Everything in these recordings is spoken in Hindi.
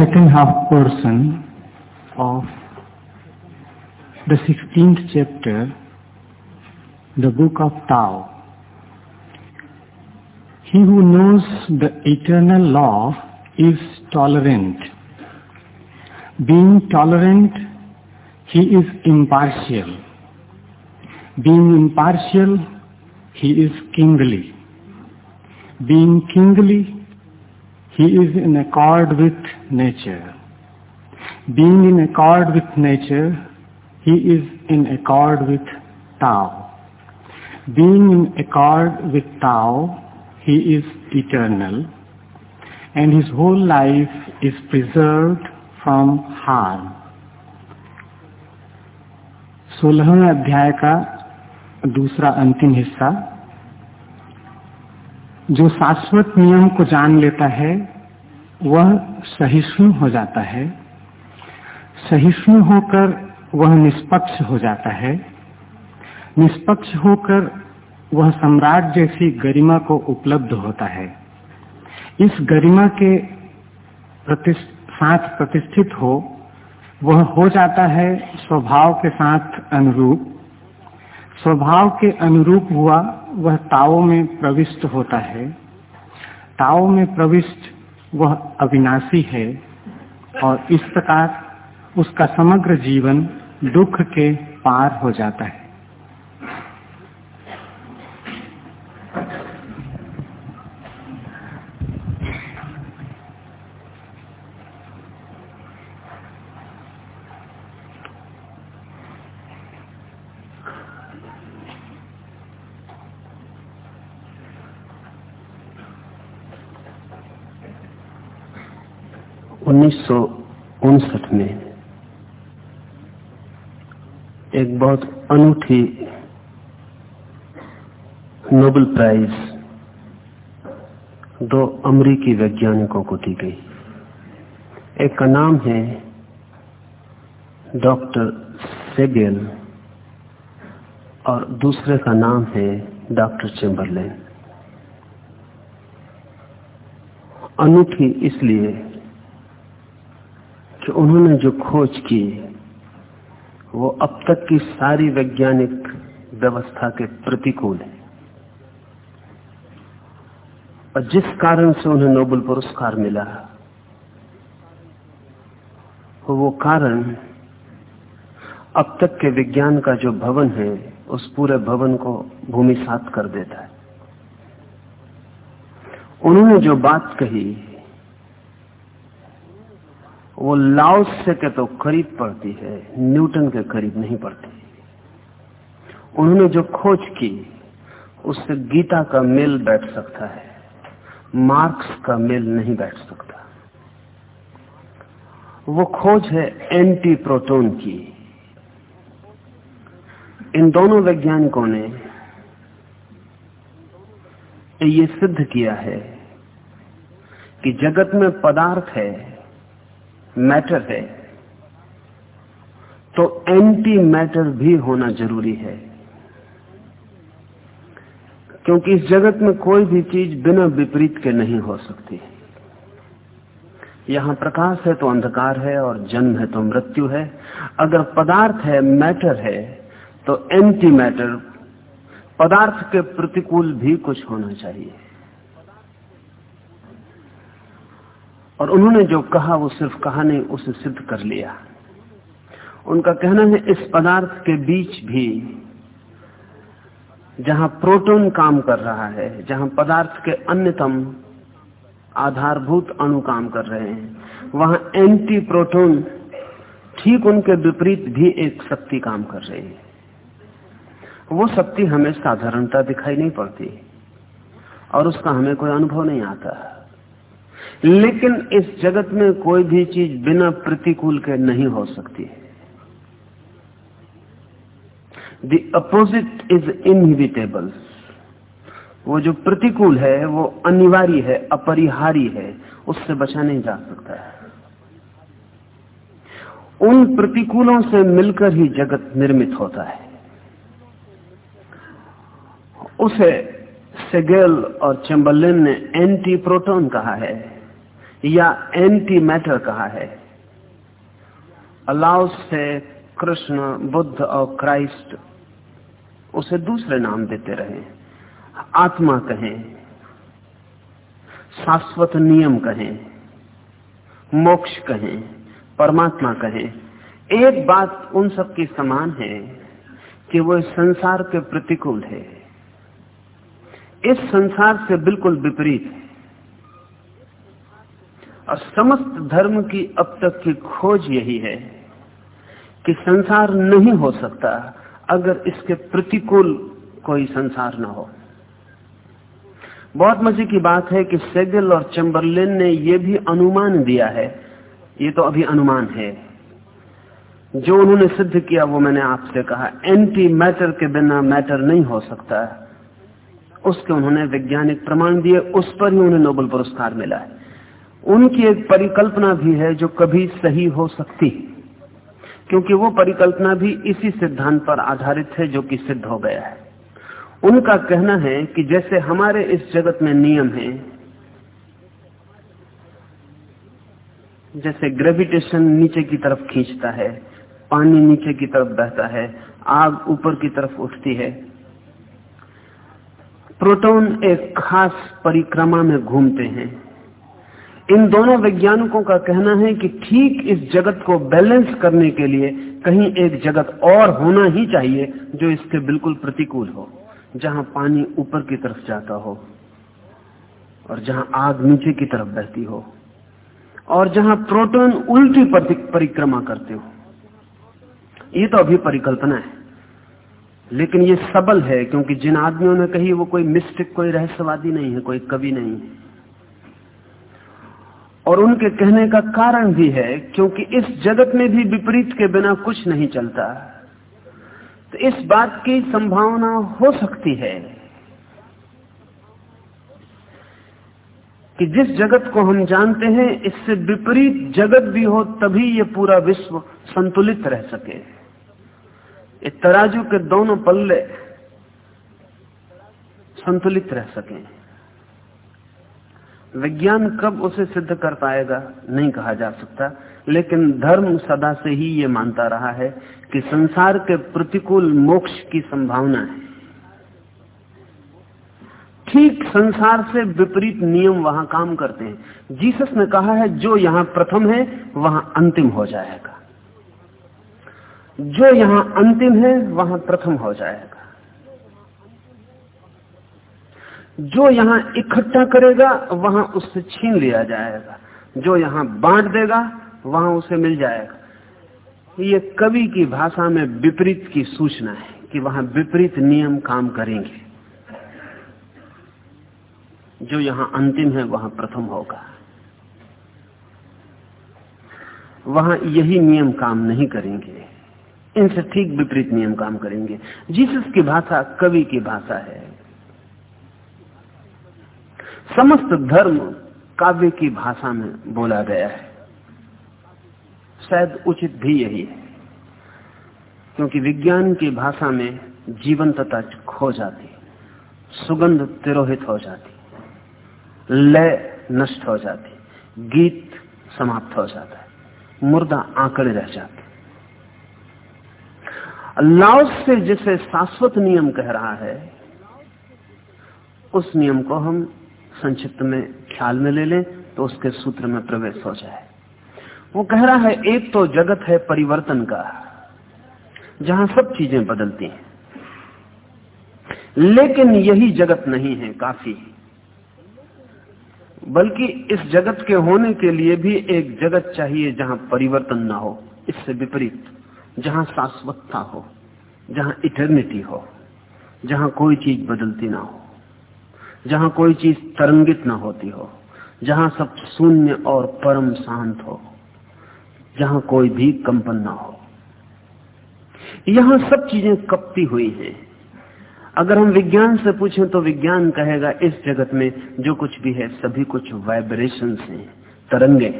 second half portion of the 16th chapter, the book of Tao. He who knows the eternal law is tolerant. Being tolerant, he is impartial. Being impartial, he is kingly. Being kingly, he is in accord with nature. Being in accord with nature, he is in accord with Tao. Being in accord with Tao, he is eternal and his whole life is preserved from harm. सोलहवें अध्याय का दूसरा अंतिम हिस्सा जो शाश्वत नियम को जान लेता है वह सहिष्णु हो जाता है। सहिष्णु होकर वह निष्पक्ष हो जाता है। निष्पक्ष होकर वह सम्राट जैसी गरिमा को उपलब्ध होता है। इस गरिमा के प्रतिष्ठ, साथ प्रतिष्ठित हो वह हो जाता है स्वभाव के साथ अनुरूप। स्वभाव के अनुरूप हुआ वह ताओ में प्रविष्ट होता है। ताओ में प्रविष्ट वह अविनाशी है और इस प्रकार उसका समग्र जीवन दुख के पार हो जाता है। उन्नीस में एक बहुत अनूठी नोबेल प्राइज दो अमरीकी वैज्ञानिकों को दी गई। एक का नाम है डॉक्टर सेगेल और दूसरे का नाम है डॉक्टर चेम्बरलेन। अनूठी इसलिए कि उन्होंने जो खोज की, वो अब तक की सारी वैज्ञानिक व्यवस्था के प्रतिकूल है। और जिस कारण से उन्हें नोबेल पुरस्कार मिला, वो कारण अब तक के विज्ञान का जो भवन है, उस पूरे भवन को भूमि भूमिसात कर देता है। उन्होंने जो बात कही वो लाओसे के तो करीब पड़ती है, न्यूटन के करीब नहीं पड़ती। उन्होंने जो खोज की, उससे गीता का मेल बैठ सकता है, मार्क्स का मेल नहीं बैठ सकता। वो खोज है एंटी प्रोटोन की। इन दोनों वैज्ञानिकों ने ये सिद्ध किया है कि जगत में पदार्थ है मैटर है। तो एंटी मैटर भी होना ज़रूरी है। क्योंकि इस जगत में कोई भी चीज़ बिना विपरीत के नहीं हो सकती। यहाँ प्रकाश है तो अंधकार है और जन्म है तो मृत्यु है। अगर पदार्थ है, मैटर है तो एंटी मैटर, पदार्थ के प्रतिकूल भी कुछ होना चाहिए। और उन्होंने जो कहा, वो सिर्फ़ कहा नहीं, उसे सिद्ध कर लिया। उनका कहना है, इस पदार्थ के बीच भी, जहाँ प्रोटॉन काम कर रहा है, जहाँ पदार्थ के अन्यतम आधारभूत अणु काम कर रहे हैं, वहाँ एंटी प्रोटॉन ठीक उनके विपरीत भी एक शक्ति काम कर रही है। वो शक्ति हमें साधारणता दिखाई नहीं पड़ती, और उसका हमें कोई अनुभव नहीं आता। लेकिन इस जगत में कोई भी चीज़ बिना प्रतिकूल के नहीं हो सकती। द अपोजिट इज़ इनहिबिटेबल वो जो प्रतिकूल है, वो अनिवार्य है अपरिहारी है, उससे बचा नहीं जा सकता है। उन प्रतिकूलों से मिलकर ही जगत निर्मित होता है। उसे सेगेल और चैम्बरलेन ने एंटी प्रोटोन कहा है। या एंटी मैटर कहा है। अलाउ से कृष्ण, बुद्ध और क्राइस्ट, उसे दूसरे नाम देते रहे। आत्मा कहें, शाश्वत नियम कहें, मोक्ष कहें, परमात्मा कहें। एक बात उन सब की समान है कि वो इस संसार के प्रतिकूल है। इस संसार से बिल्कुल विपरीत है। और समस्त धर्म की अब तक की खोज यही है कि संसार नहीं हो सकता अगर इसके प्रतिकूल कोई संसार न हो। बहुत मज़े की बात है कि सेगल और चंबरलिन ने यह भी अनुमान दिया है, ये तो अभी अनुमान है। जो उन्होंने सिद्ध किया वो मैंने आपसे कहा एंटी मैटर के बिना मैटर नहीं हो सकता। उसके उन्होंने वैज्ञानिक प्रमाण दिए, उस पर ही उन्हें नोबेल पुरस्कार मिला है। उनकी एक परिकल्पना भी है जो कभी सही हो सकती। क्योंकि वो परिकल्पना भी इसी सिद्धांत पर आधारित है जो कि सिद्ध हो गया है। उनका कहना है कि जैसे हमारे इस जगत में नियम है, जैसे ग्रेविटेशन नीचे की तरफ़ खींचता है, पानी नीचे की तरफ़ बहता है, आग ऊपर की तरफ़ उठती है, प्रोटॉन एक खास परिक्रमा में घूमते हैं। इन दोनों वैज्ञानिकों का कहना है कि ठीक इस जगत को बैलेंस करने के लिए कहीं एक जगत और होना ही चाहिए जो इसके बिल्कुल प्रतिकूल हो, जहाँ पानी ऊपर की तरफ़ जाता हो और जहाँ आग नीचे की तरफ़ बहती हो और जहाँ प्रोटॉन उल्टी परिक्रमा करते हो। ये तो अभी परिकल्पना है, लेकिन ये सबल है क्योंकि जिन आदमियों ने कही वो कोई मिस्टिक, कोई रहस्यवादी नहीं है, कोई कवि नहीं है। और उनके कहने का कारण भी है, क्योंकि इस जगत में भी विपरीत के बिना कुछ नहीं चलता। तो इस बात की संभावना हो सकती है कि जिस जगत को हम जानते हैं, इससे विपरीत जगत भी हो, तभी ये पूरा विश्व संतुलित रह सके। तराजू के दोनों पल्ले संतुलित रह सकें। विज्ञान कब उसे सिद्ध कर पाएगा, नहीं कहा जा सकता। लेकिन धर्म सदा से ही ये मानता रहा है कि संसार के प्रतिकूल मोक्ष की संभावना है। ठीक संसार से विपरीत नियम वहाँ काम करते हैं। जीसस ने कहा है, जो यहाँ प्रथम है, वहाँ अंतिम हो जाएगा। जो यहाँ अंतिम है, वहाँ प्रथम हो जाएगा। जो यहाँ इकट्ठा करेगा, वहाँ उससे छीन लिया जाएगा। जो यहाँ बांट देगा, वहाँ उसे मिल जाएगा। ये कवि की भाषा में विपरीत की सूचना है कि वहाँ विपरीत नियम काम करेंगे। जो यहाँ अंतिम है, वहाँ प्रथम होगा। वहाँ यही नियम काम नहीं करेंगे। इनसे ठीक विपरीत नियम काम करेंगे। जीसस की भाषा कवि की भाषा है। समस्त धर्म काव्य की भाषा में बोला गया है। शायद उचित भी यही है, क्योंकि विज्ञान की भाषा में जीवंतता खो जाती, सुगंध तिरोहित हो जाती, लय नष्ट हो जाती, गीत समाप्त हो जाता है, मुर्दा आंकड़े रह जाते। लाओस से जिसे शाश्वत नियम कह रहा है, उस नियम को हम संक्षिप्त में ख्याल में ले लें तो उसके सूत्र में प्रवेश हो जाए। वो कह रहा है, एक तो जगत है परिवर्तन का, जहाँ सब चीज़ें बदलती हैं। लेकिन यही जगत नहीं है, काफ़ी बल्कि इस जगत के होने के लिए भी एक जगत चाहिए, जहाँ परिवर्तन ना हो, इससे विपरीत, जहाँ शाश्वतता हो, जहाँ इटर्निटी हो, जहाँ कोई चीज़ बदलती ना हो। जहाँ कोई चीज़ तरंगित ना होती हो, जहाँ सब शून्य और परम शांत हो, जहाँ कोई भी कंपन ना हो। यहाँ सब चीज़ें कपती हुई हैं। अगर हम विज्ञान से पूछें तो विज्ञान कहेगा, इस जगत में जो कुछ भी है, सभी कुछ वाइब्रेशन हैं, तरंगे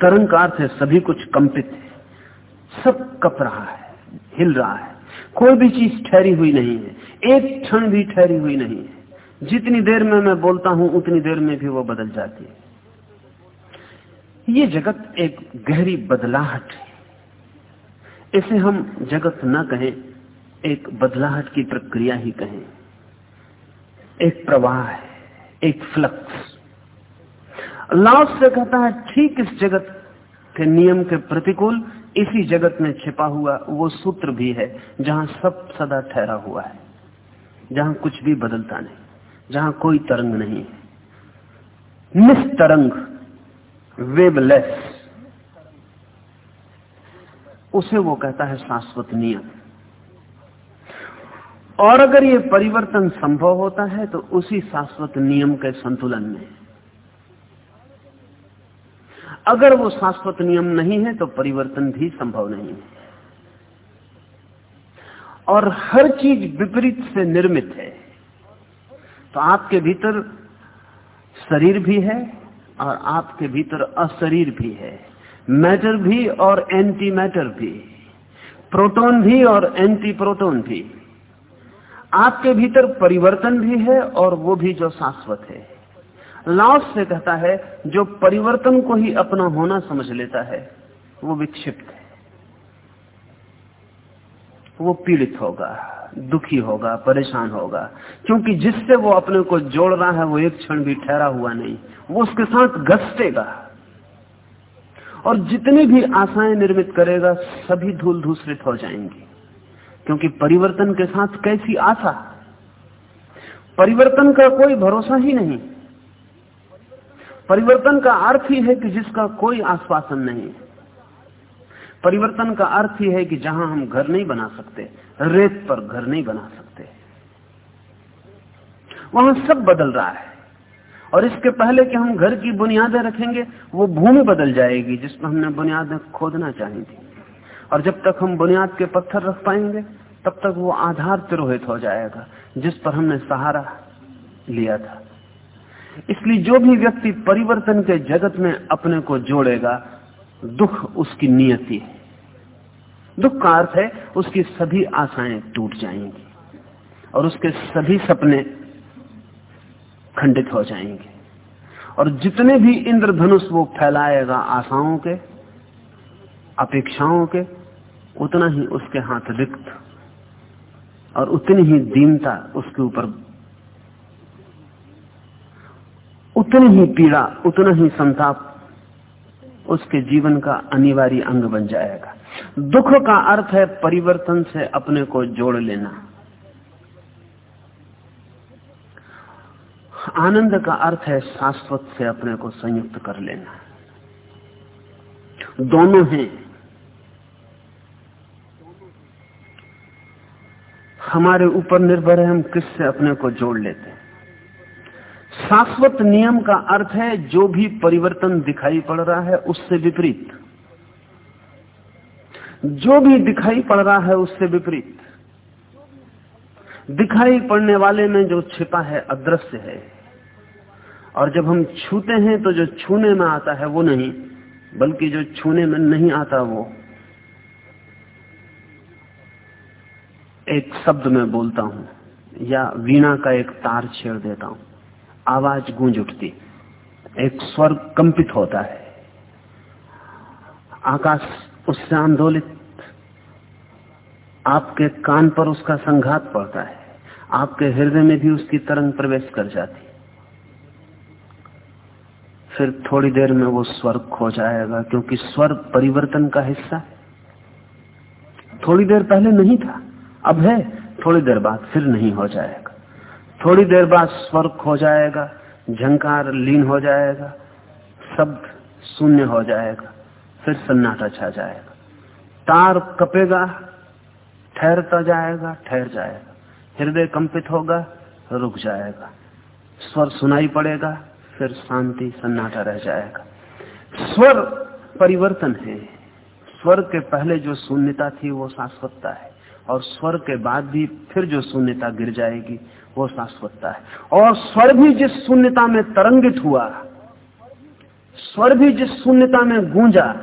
तरंग का अर्थ है, सभी कुछ कंपित है। सब कप रहा है, हिल रहा है। कोई भी चीज़ ठहरी हुई नहीं है। एक क्षण भी ठहरी हुई नहीं है। जितनी देर में मैं बोलता हूँ, उतनी देर में भी वो बदल जाती है। ये जगत एक गहरी बदलाहट है। इसे हम जगत न कहें, एक बदलाहट की प्रक्रिया ही कहें। एक प्रवाह है, एक फ्लक्स लाओस से कहता है, ठीक इस जगत के नियम के प्रतिकूल, इसी जगत में छिपा हुआ वो सूत्र भी है, जहाँ सब सदा ठहरा हुआ है, जहाँ कुछ भी बदलता नहीं। जहाँ कोई तरंग नहीं निस्तरंग, वेबलेस। उसे वो कहता है शाश्वत नियम और अगर ये परिवर्तन संभव होता है तो उसी शाश्वत नियम के संतुलन में अगर वो शाश्वत नियम नहीं है तो परिवर्तन भी संभव नहीं है। और हर चीज़ विपरीत से निर्मित है। तो आपके भीतर शरीर भी है और आपके भीतर अशरीर भी है। मैटर भी और एंटी मैटर भी। प्रोटॉन भी और एंटी प्रोटॉन भी। आपके भीतर परिवर्तन भी है और वो भी जो शाश्वत है। लाओस से कहता है, जो परिवर्तन को ही अपना होना समझ लेता है, वो विक्षिप्त है। वो पीड़ित होगा, दुखी होगा, परेशान होगा। क्योंकि जिससे वो अपने को जोड़ रहा है, वो एक क्षण भी ठहरा हुआ नहीं। वो उसके साथ घसटेगा। और जितनी भी आशाएँ निर्मित करेगा, सभी धूल धूसरित हो जाएँगी। क्योंकि परिवर्तन के साथ कैसी आशा? परिवर्तन का कोई भरोसा ही नहीं। परिवर्तन का अर्थ ही है कि जिसका कोई आश्वासन नहीं। परिवर्तन का अर्थ ही है कि जहाँ हम घर नहीं बना सकते, रेत पर घर नहीं बना सकते। वहाँ सब बदल रहा है। और इसके पहले कि हम घर की बुनियादें रखेंगे, वो भूमि बदल जाएगी, जिसमें हमने बुनियादें खोदना चाहिए थी। और जब तक हम बुनियाद के पत्थर रख पाएँगे, तब तक वो आधार तिरोहित हो जाएगा, जिस पर हमने सहारा लिया था। इसलिए जो भी व्यक्ति परिवर्तन के जगत में अपने को जोड़ेगा दुख उसकी नियति है। दुख का अर्थ है उसकी सभी आशाएँ टूट जाएँगी और उसके सभी सपने खंडित हो जाएँगे। और जितने भी इंद्रधनुष वो फैलाएगा आशाओं के, अपेक्षाओं के, उतना ही उसके हाथ रिक्त और उतनी ही दीनता उसके ऊपर, उतनी ही पीड़ा, उतना ही संताप उसके जीवन का अनिवार्य अंग बन जाएगा। दुख का अर्थ है परिवर्तन से अपने को जोड़ लेना। आनंद का अर्थ है शाश्वत से अपने को संयुक्त कर लेना। दोनों हैं। हमारे ऊपर निर्भर है हम किससे अपने को जोड़ लेते हैं। शाश्वत नियम का अर्थ है, जो भी परिवर्तन दिखाई पड़ रहा है, उससे विपरीत। जो भी दिखाई पड़ रहा है, उससे विपरीत। दिखाई पड़ने वाले में जो छिपा है, अदृश्य है। और जब हम छूते हैं तो जो छूने में आता है, वो नहीं, बल्कि जो छूने में नहीं आता, वो। एक शब्द में बोलता हूँ, या वीणा का एक तार छेड़ देता हूँ। आवाज़ गूंज उठती। एक स्वर कंपित होता है। आकाश उससे आंदोलित, आपके कान पर उसका संघात पड़ता है। आपके हृदय में भी उसकी तरंग प्रवेश कर जाती। फिर थोड़ी देर में वो स्वर खो जाएगा, क्योंकि स्वर परिवर्तन का हिस्सा है। थोड़ी देर पहले नहीं था, अब है, थोड़ी देर बाद फिर नहीं हो जाएगा। थोड़ी देर बाद स्वर खो जाएगा, झंकार लीन हो जाएगा, शब्द शून्य हो जाएगा, फिर सन्नाटा छा जाएगा। तार कपेगा, ठहरता जाएगा, ठहर जाएगा। हृदय कंपित होगा, रुक जाएगा। स्वर सुनाई पड़ेगा, फिर शांति, सन्नाटा रह जाएगा। स्वर परिवर्तन है। स्वर के पहले जो शून्यता थी, वो शाश्वतता है। और स्वर के बाद भी फिर जो शून्यता गिर जाएगी वो शाश्वतता है। और स्वर भी जिस शून्यता में तरंगित हुआ स्वर भी जिस शून्यता में गूंजा,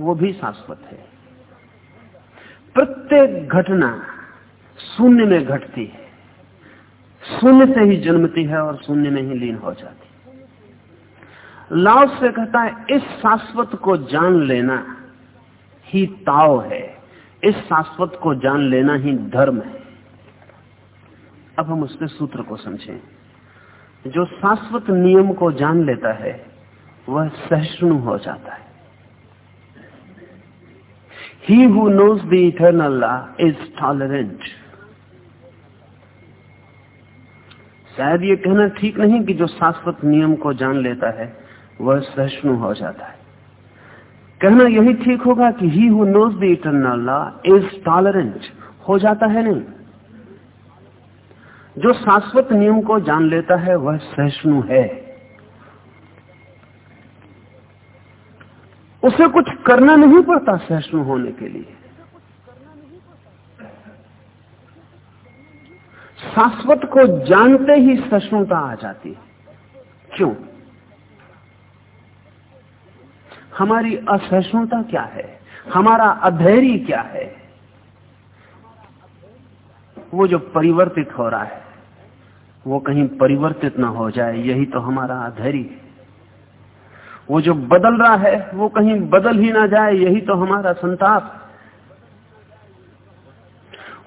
वो भी शाश्वत है। प्रत्येक घटना शून्य में घटती है। शून्य से ही जन्मती है और शून्य में ही लीन हो जाती लाओ से कहता है, इस शाश्वत को जान लेना ही ताव है। इस शाश्वत को जान लेना ही धर्म है। अब हम उसके सूत्र को समझें। जो शाश्वत नियम को जान लेता है, वह सहिष्णु हो जाता है। He who knows the eternal law is tolerant शायद ये कहना ठीक नहीं कि जो शाश्वत नियम को जान लेता है, वह सहिष्णु हो जाता है। कहना यही ठीक होगा कि he who knows the eternal law is tolerant हो जाता है नहीं? जो शाश्वत नियम को जान लेता है, वह सहिष्णु है। उसे कुछ करना नहीं पड़ता सहिष्णु होने के लिए। शाश्वत को जानते ही सहिष्णुता आ जाती है। क्यों? हमारी असहिष्णुता क्या है? हमारा अधैर्य क्या है? वो जो परिवर्तित हो रहा है। वो कहीं परिवर्तित ना हो जाए, यही तो हमारा अधैर्य वो जो बदल रहा है, वो कहीं बदल ही ना जाए, यही तो हमारा संताप।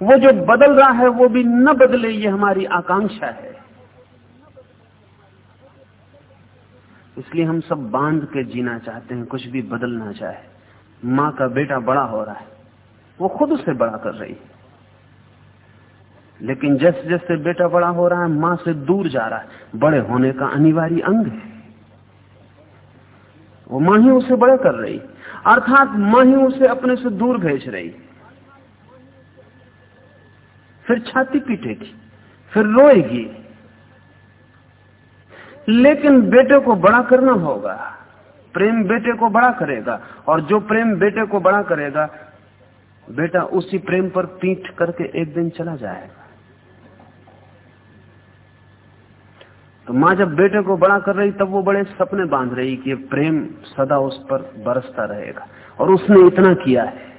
वो जो बदल रहा है, वो भी न बदले, ये हमारी आकांक्षा है। इसलिए हम सब बाँध के जीना चाहते हैं, कुछ भी बदल ना जाए। माँ का बेटा बड़ा हो रहा है, वो खुद उसे बड़ा कर रही है। लेकिन जैसे जैसे बेटा बड़ा हो रहा है, माँ से दूर जा रहा है। बड़े होने का अनिवार्य अंग है। वो माँ ही उसे बड़ा कर रही। अर्थात माँ ही उसे अपने से दूर भेज रही। फिर छाती पीटेगी, फिर रोएगी। लेकिन बेटे को बड़ा करना होगा। प्रेम बेटे को बड़ा करेगा। और जो प्रेम बेटे को बड़ा करेगा, बेटा उसी प्रेम पर पीठ करके एक दिन चला जाएगा। तो माँ जब बेटे को बड़ा कर रही, तब वो बड़े सपने बाँध रही कि प्रेम सदा उस पर बरसता रहेगा। और उसने इतना किया है।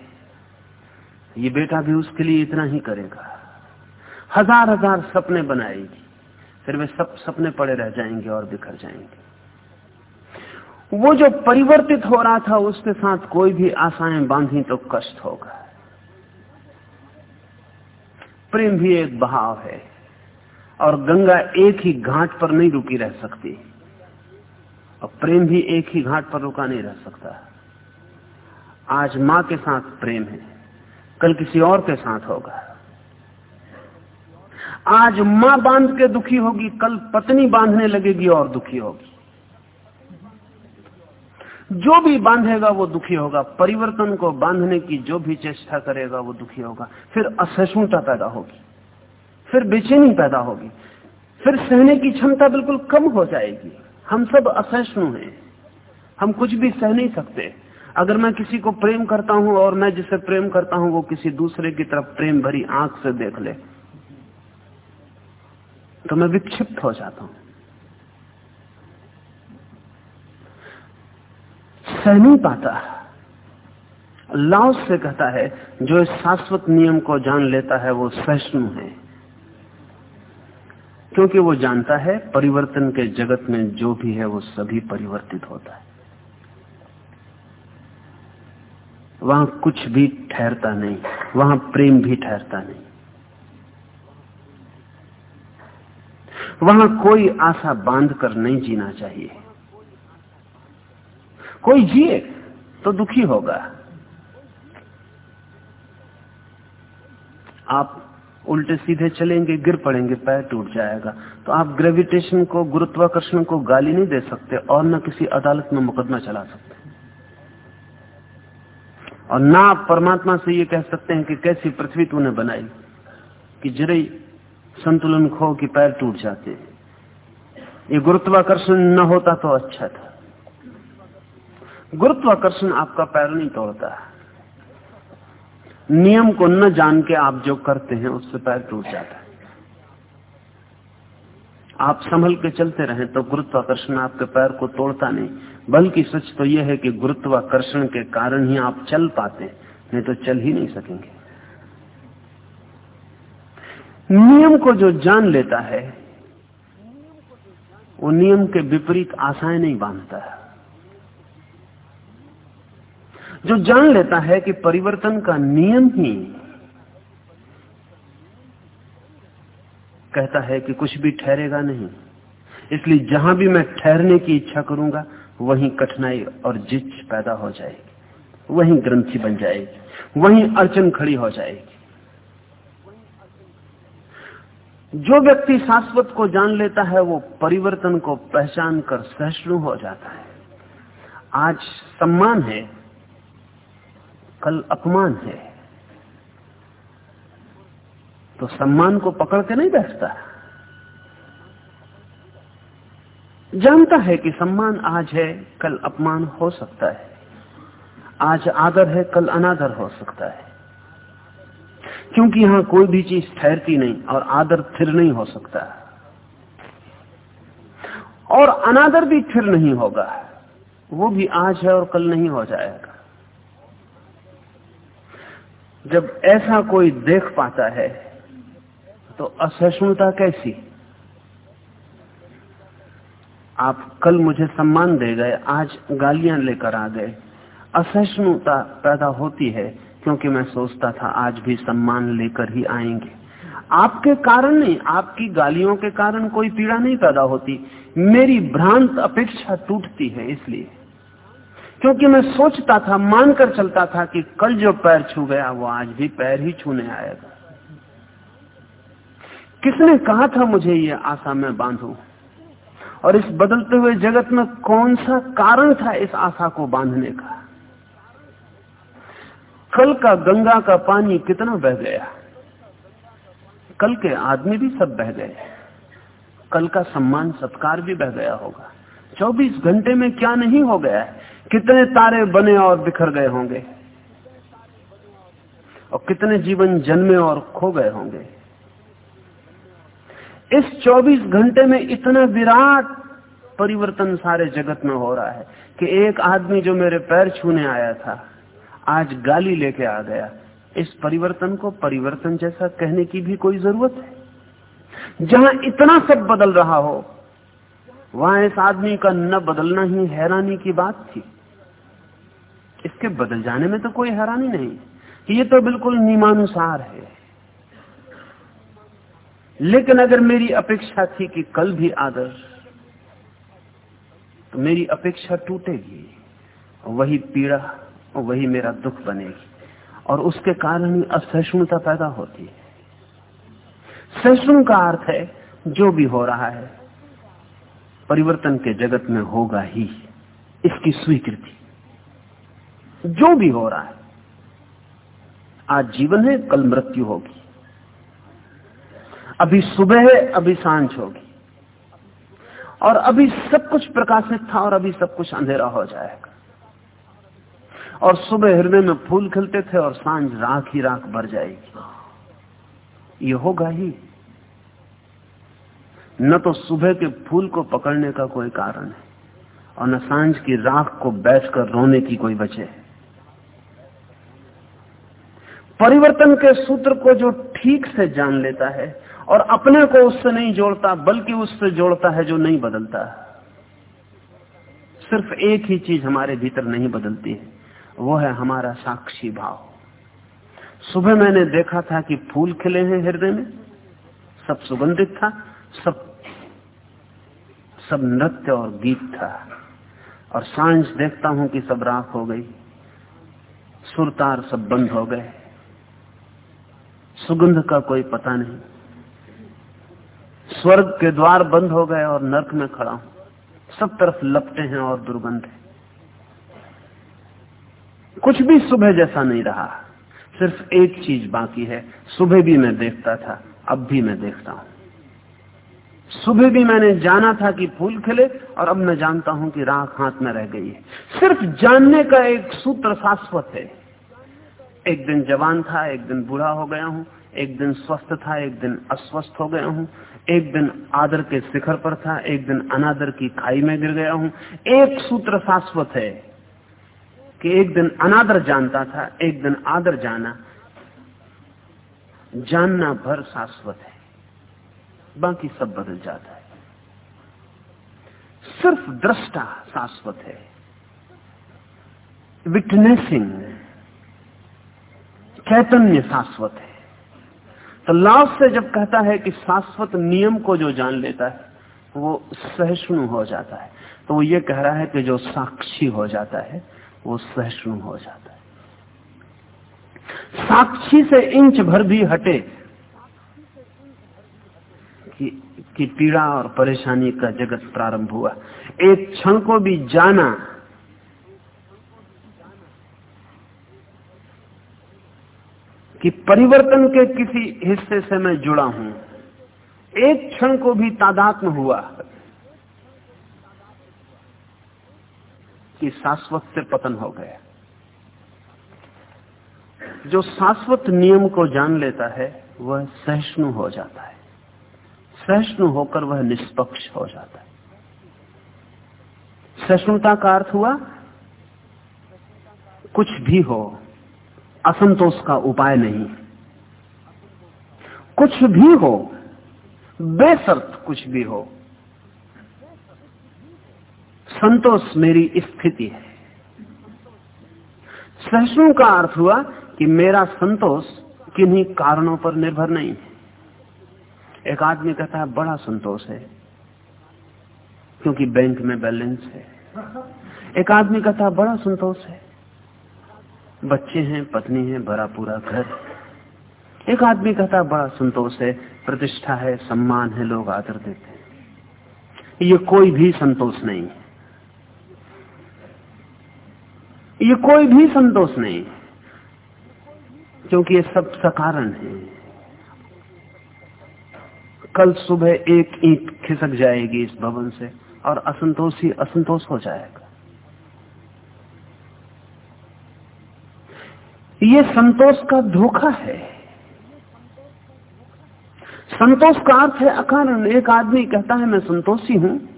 ये बेटा भी उसके लिए इतना ही करेगा। हज़ार हज़ार सपने बनाएगी। फिर वे सब सपने पड़े रह जाएँगे और बिखर जाएँगे। वो जो परिवर्तित हो रहा था, उसके साथ कोई भी आशाएँ बांधी तो कष्ट होगा। प्रेम भी एक बहाव है। और गंगा एक ही घाट पर नहीं रुकी रह सकती। और प्रेम भी एक ही घाट पर रुका नहीं रह सकता। आज माँ के साथ प्रेम है, कल किसी और के साथ होगा। आज माँ बाँध के दुखी होगी, कल पत्नी बांधने लगेगी और दुखी होगी। जो भी बांधेगा वो दुखी होगा, परिवर्तन को बांधने की जो भी चेष्टा करेगा वो दुखी होगा। फिर असहिष्णुता पैदा होगी। फिर बेचैनी पैदा होगी। फिर सहने की क्षमता बिल्कुल कम हो जाएगी। हम सब असहिष्णु हैं। हम कुछ भी सह नहीं सकते। अगर मैं किसी को प्रेम करता हूँ और मैं जिसे प्रेम करता हूँ, वो किसी दूसरे की तरफ़ प्रेम भरी आँख से देख ले तो मैं विक्षिप्त हो जाता हूँ। सह नहीं पाता। लाओस से कहता है, जो इस शाश्वत नियम को जान लेता है, वो सहिष्णु है। क्योंकि वो जानता है परिवर्तन के जगत में जो भी है वो सभी परिवर्तित होता है। वहाँ कुछ भी ठहरता नहीं, वहाँ प्रेम भी ठहरता नहीं। वहाँ कोई आशा बाँध कर नहीं जीना चाहिए। कोई जिए तो दुखी होगा। आप उल्टे सीधे चलेंगे, गिर पड़ेंगे, पैर टूट जाएगा। तो आप ग्रेविटेशन को, गुरुत्वाकर्षण को गाली नहीं दे सकते और न किसी अदालत में मुकदमा चला सकते। और ना आप परमात्मा से ये कह सकते हैं कि कैसी पृथ्वी तूने बनाई, कि जरे संतुलन खो कि पैर टूट जाते। ये गुरुत्वाकर्षण न होता तो अच्छा था। गुरुत्वाकर्षण आपका पैर नहीं तोड़ता नियम को न जान के आप जो करते हैं, उससे पैर टूट जाता है। आप संभल के चलते रहे तो गुरुत्वाकर्षण आपके पैर को तोड़ता नहीं। बल्कि सच तो यह है कि गुरुत्वाकर्षण के कारण ही आप चल पाते हैं, नहीं तो चल ही नहीं सकेंगे। नियम को जो जान लेता है, वो नियम के विपरीत आशाएँ नहीं बांधता है। जो जान लेता है कि परिवर्तन का नियम ही कहता है कि कुछ भी ठहरेगा नहीं। इसलिए जहाँ भी मैं ठहरने की इच्छा करूँगा, वहीं कठिनाई और जिच पैदा हो जाएगी। वहीं ग्रंथि बन जाएगी। वहीं अड़चन खड़ी हो जाएगी। जो व्यक्ति शाश्वत को जान लेता है, वो परिवर्तन को पहचान कर सहिष्णु हो जाता है। आज सम्मान है। कल अपमान है। तो सम्मान को पकड़ के नहीं बैठता। जानता है कि सम्मान आज है, कल अपमान हो सकता है। आज आदर है, कल अनादर हो सकता है। क्योंकि यहाँ कोई भी चीज़ ठहरती नहीं और आदर फिर नहीं हो सकता। और अनादर भी फिर नहीं होगा। वो भी आज है और कल नहीं हो जाएगा। जब ऐसा कोई देख पाता है तो असहिष्णुता कैसी? आप कल मुझे सम्मान दे गए, आज गालियाँ लेकर आ गए। असहिष्णुता पैदा होती है, क्योंकि मैं सोचता था आज भी सम्मान लेकर ही आएँगे। आपके कारण नहीं, आपकी गालियों के कारण कोई पीड़ा नहीं पैदा होती। मेरी भ्रांत अपेक्षा टूटती है, इसलिए। क्योंकि मैं सोचता था, मानकर चलता था कि कल जो पैर छू गया, वो आज भी पैर ही छूने आएगा। किसने कहा था मुझे ये आशा में बांधू? और इस बदलते हुए जगत में कौन सा कारण था इस आशा को बांधने का? कल का गंगा का पानी कितना बह गया? कल के आदमी भी सब बह गए। कल का सम्मान, सत्कार भी बह गया होगा। 24 घंटे में क्या नहीं हो गया है? कितने तारे बने और बिखर गए होंगे? और कितने जीवन जन्मे और खो गए होंगे? इस 24 घंटे में इतना विराट परिवर्तन सारे जगत में हो रहा है कि एक आदमी जो मेरे पैर छूने आया था, आज गाली लेके आ गया। इस परिवर्तन को परिवर्तन जैसा कहने की भी कोई ज़रूरत है? जहाँ इतना सब बदल रहा हो, वहाँ इस आदमी का न बदलना ही हैरानी की बात थी। इसके बदल जाने में तो कोई हैरानी नहीं ये तो बिल्कुल नियमानुसार है। लेकिन अगर मेरी अपेक्षा थी कि कल भी आदर तो मेरी अपेक्षा टूटेगी, वही पीड़ा, वही मेरा दुख बनेगी। और उसके कारण ही असहिष्णुता पैदा होती है। सहिष्णु का अर्थ है, जो भी हो रहा है, परिवर्तन के जगत में होगा ही, इसकी स्वीकृति। जो भी हो रहा है, आज जीवन है, कल मृत्यु होगी। अभी सुबह है, अभी साँझ होगी। और अभी सब कुछ प्रकाशित था और अभी सब कुछ अंधेरा हो जाएगा। और सुबह हृदय में फूल खिलते थे और साँझ राख ही राख भर जाएगी। ये होगा ही। न तो सुबह के फूल को पकड़ने का कोई कारण है, और न साँझ की राख को बैठकर रोने की कोई वजह है। परिवर्तन के सूत्र को जो ठीक से जान लेता है और अपने को उससे नहीं जोड़ता, बल्कि उससे जोड़ता है जो नहीं बदलता। सिर्फ़ एक ही चीज़ हमारे भीतर नहीं बदलती है, वो है हमारा साक्षी भाव। सुबह मैंने देखा था कि फूल खिले हैं हृदय में। सब सुगंधित था, सब सब नृत्य और गीत था। और साँझ देखता हूँ कि सब राख हो गई, सुरतार सब बंद हो गए। सुगंध का कोई पता नहीं। स्वर्ग के द्वार बंद हो गए और नरक में खड़ा हूँ। सब तरफ़ लपटे हैं और दुर्गंध है। कुछ भी सुबह जैसा नहीं रहा। सिर्फ़ एक चीज़ बाकी है। सुबह भी मैं देखता था, अब भी मैं देखता हूँ। सुबह भी मैंने जाना था कि फूल खिले और अब मैं जानता हूँ कि राख हाथ में रह गई है। सिर्फ़ जानने का एक सूत्र शाश्वत है। एक दिन जवान था, एक दिन बूढ़ा हो गया हूँ, एक दिन स्वस्थ था, एक दिन अस्वस्थ हो गया हूँ, एक दिन आदर के शिखर पर था, एक दिन अनादर की खाई में गिर गया हूँ। एक सूत्र शाश्वत है कि एक दिन अनादर जानता था, एक दिन आदर जाना, जानना भर शाश्वत है। बाकी सब बदल जाता है। सिर्फ़ दृष्टा शाश्वत है। विटनेसिंग चैतन्य शाश्वत है। तो लाभ से जब कहता है कि शाश्वत नियम को जो जान लेता है वो सहिष्णु हो जाता है। तो वो ये कह रहा है कि जो साक्षी हो जाता है वो सहिष्णु हो जाता है। साक्षी से इंच भर भी हटे कि, कि पीड़ा और परेशानी का जगत प्रारंभ हुआ। एक क्षण को भी जाना कि परिवर्तन के किसी हिस्से से मैं जुड़ा हूँ। एक क्षण को भी तादात्म हुआ कि शाश्वत से पतन हो गया। जो शाश्वत नियम को जान लेता है, वह सहिष्णु हो जाता है। सहिष्णु होकर वह निष्पक्ष हो जाता है। सहिष्णुता का अर्थ हुआ, कुछ भी हो असंतोष का उपाय नहीं। कुछ भी हो, बेसर्त कुछ भी हो, संतोष मेरी स्थिति है। सहिष्णु का अर्थ हुआ कि मेरा संतोष किन्हीं कारणों पर निर्भर नहीं है। एक आदमी कहता है, बड़ा संतोष है, क्योंकि बैंक में बैलेंस है। एक आदमी कहता है, बड़ा संतोष है बच्चे हैं, पत्नी है, भरा पूरा घर। एक आदमी कहता, बड़ा संतोष है, प्रतिष्ठा है, सम्मान है, लोग आदर देते हैं। ये कोई भी संतोष नहीं। ये कोई भी संतोष नहीं, क्योंकि ये सब सकारण है। कल सुबह एक ईंट खिसक जाएगी इस भवन से और असंतोष ही असंतोष हो जाएगा। ये संतोष का धोखा है। संतोष का अर्थ है अकारण। एक आदमी कहता है, मैं संतोषी हूँ।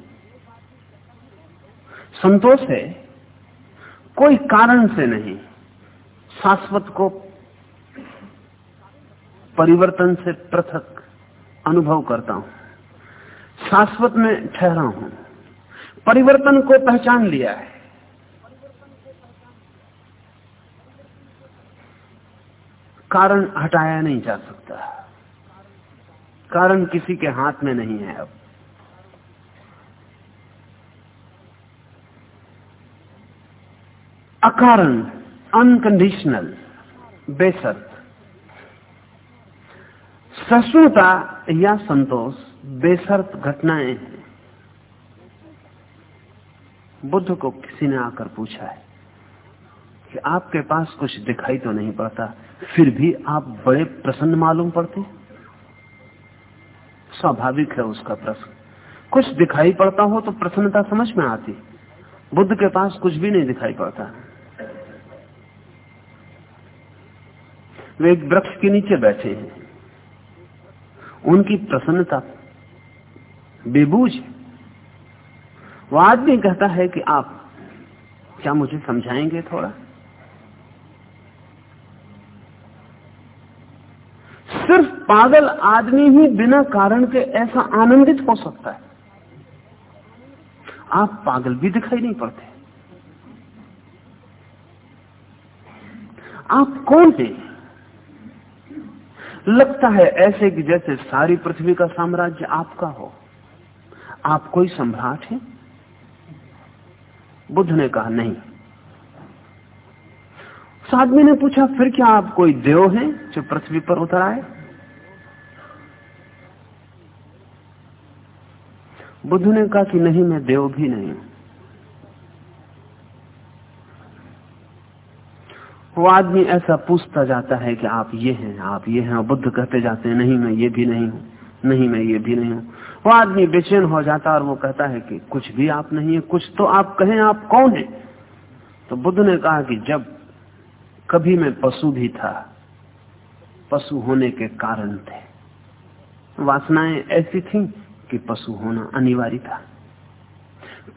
संतोष है, कोई कारण से नहीं। शाश्वत को परिवर्तन से पृथक अनुभव करता हूँ। शाश्वत में ठहरा हूँ। परिवर्तन को पहचान लिया है। कारण हटाया नहीं जा सकता। कारण किसी के हाथ में नहीं है अब। अकारण अनकंडीशनल बेसर्त सहिष्णुता या संतोष बेसर्त घटनाएँ हैं। बुद्ध को किसी ने आकर पूछा है। कि आपके पास कुछ दिखाई तो नहीं पड़ता, फिर भी आप बड़े प्रसन्न मालूम पड़ते। स्वाभाविक है उसका प्रश्न कुछ दिखाई पड़ता हो तो प्रसन्नता समझ में आती। बुद्ध के पास कुछ भी नहीं दिखाई पड़ता। वे एक वृक्ष के नीचे बैठे हैं। उनकी प्रसन्नता बेबूज वो आदमी कहता है कि आप क्या मुझे समझाएँगे थोड़ा सिर्फ़ पागल आदमी ही बिना कारण के ऐसा आनंदित हो सकता है। आप पागल भी दिखाई नहीं पड़ते। आप कौन हैं लगता है ऐसे कि जैसे सारी पृथ्वी का साम्राज्य आपका हो। आप कोई सम्राट हैं? बुद्ध ने कहा, नहीं। उस आदमी ने पूछा, फिर क्या आप कोई देव हैं जो पृथ्वी पर उतर आए? बुद्ध ने कहा कि नहीं, मैं देव भी नहीं वो आदमी ऐसा पूछता जाता है कि आप ये हैं, आप ये हैं बुद्ध कहते जाते हैं, नहीं, मैं ये भी नहीं हूँ, नहीं, मैं ये भी नहीं हूँ। वो आदमी बेचैन हो जाता और वो कहता है कि कुछ भी आप नहीं है, कुछ तो आप कहें, आप कौन है? तो बुद्ध ने कहा कि जब कभी मैं पशु भी था, पशु होने के कारण थे। वासनाएँ ऐसी थी कि पशु होना अनिवार्य था।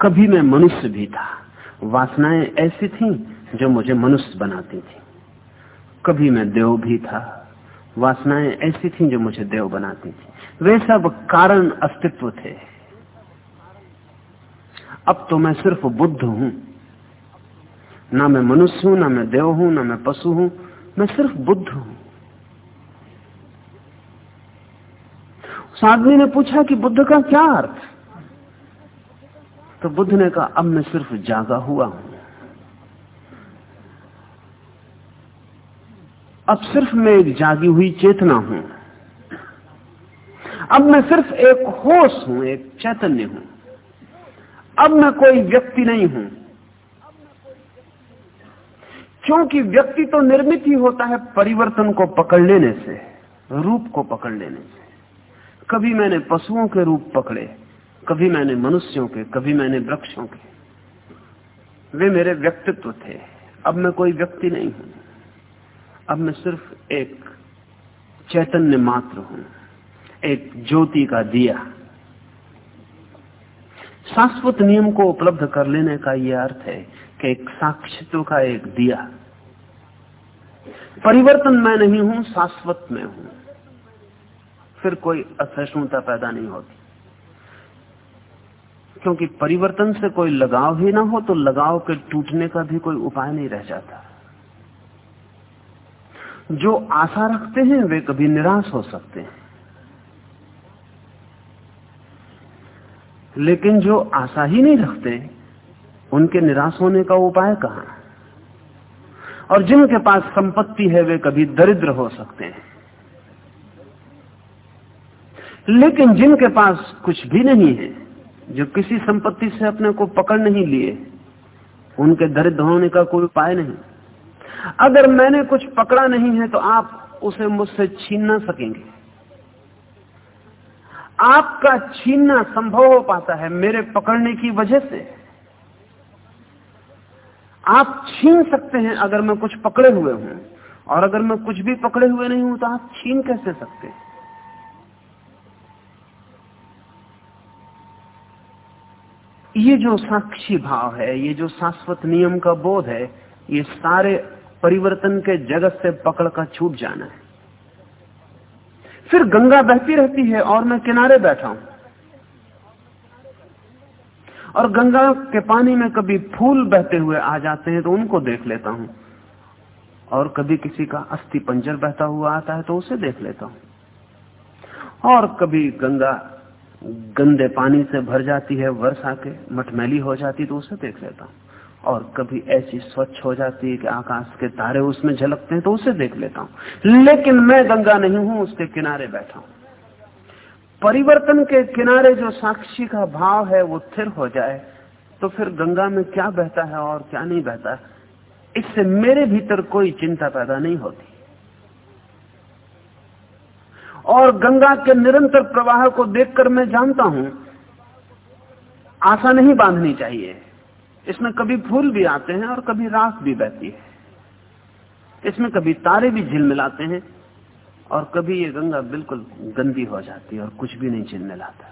कभी मैं मनुष्य भी था। वासनाएँ ऐसी थी जो मुझे मनुष्य बनाती थी। कभी मैं देव भी था। वासनाएँ ऐसी थी जो मुझे देव बनाती थी। वे सब कारण अस्तित्व थे। अब तो मैं सिर्फ़ बुद्ध हूँ। ना मैं मनुष्य हूँ, ना मैं देव हूँ, ना मैं पशु हूँ। मैं सिर्फ़ बुद्ध हूँ। आदमी ने पूछा कि बुद्ध का क्या अर्थ? तो बुद्ध ने कहा, अब मैं सिर्फ़ जागा हुआ हूँ। अब सिर्फ़ मैं एक जागी हुई चेतना हूँ। अब मैं सिर्फ़ एक होश हूँ, एक चैतन्य हूँ। अब मैं कोई व्यक्ति नहीं हूँ। क्योंकि व्यक्ति तो निर्मित ही होता है परिवर्तन को पकड़ लेने से, रूप को पकड़ लेने से। कभी मैंने पशुओं के रूप पकड़े, कभी मैंने मनुष्यों के, कभी मैंने वृक्षों के। वे मेरे व्यक्तित्व थे। अब मैं कोई व्यक्ति नहीं हूँ। अब मैं सिर्फ़ एक चैतन्य मात्र हूँ। एक ज्योति का दिया। शाश्वत नियम को उपलब्ध कर लेने का यह अर्थ है कि एक साक्षित्व का एक दिया। परिवर्तन मैं नहीं हूँ, शाश्वत में हूँ। फिर कोई असहिष्णुता पैदा नहीं होती। क्योंकि परिवर्तन से कोई लगाव ही ना हो तो लगाव के टूटने का भी कोई उपाय नहीं रह जाता। जो आशा रखते हैं, वे कभी निराश हो सकते हैं। लेकिन जो आशा ही नहीं रखते, उनके निराश होने का उपाय कहाँ? और जिनके पास संपत्ति है, वे कभी दरिद्र हो सकते हैं। लेकिन जिनके पास कुछ भी नहीं है, जो किसी संपत्ति से अपने को पकड़ नहीं लिए, उनके दरिद्र होने का कोई उपाय नहीं। अगर मैंने कुछ पकड़ा नहीं है तो आप उसे मुझसे छीन ना सकेंगे। आपका छीनना संभव हो पाता है मेरे पकड़ने की वजह से। आप छीन सकते हैं अगर मैं कुछ पकड़े हुए हूँ, और अगर मैं कुछ भी पकड़े हुए नहीं हूँ तो आप छीन कैसे सकते हैं? ये जो साक्षी भाव है, ये जो शाश्वत नियम का बोध है, ये सारे परिवर्तन के जगत से पकड़ कर छूट जाना है। फिर गंगा बहती रहती है और मैं किनारे बैठा हूँ। और गंगा के पानी में कभी फूल बहते हुए आ जाते हैं तो उनको देख लेता हूँ। और कभी किसी का अस्थि पंजर बहता हुआ आता है तो उसे देख लेता हूँ। और कभी गंगा गंदे पानी से भर जाती है, वर्षा के मटमैली हो जाती तो उसे देख लेता हूँ। और कभी ऐसी स्वच्छ हो जाती है कि आकाश के तारे उसमें झलकते हैं तो उसे देख लेता हूँ। लेकिन मैं गंगा नहीं हूँ, उसके किनारे बैठा हूँ। परिवर्तन के किनारे जो साक्षी का भाव है, वो स्थिर हो जाए तो फिर गंगा में क्या बहता है और क्या नहीं बहता इससे मेरे भीतर कोई चिंता पैदा नहीं होती। और गंगा के निरंतर प्रवाह को देखकर मैं जानता हूँ, आशा नहीं बांधनी चाहिए। इसमें कभी फूल भी आते हैं और कभी राख भी बहती है। इसमें कभी तारे भी झिलमिलाते हैं और कभी ये गंगा बिल्कुल गंदी हो जाती है और कुछ भी नहीं झिलमिलाता।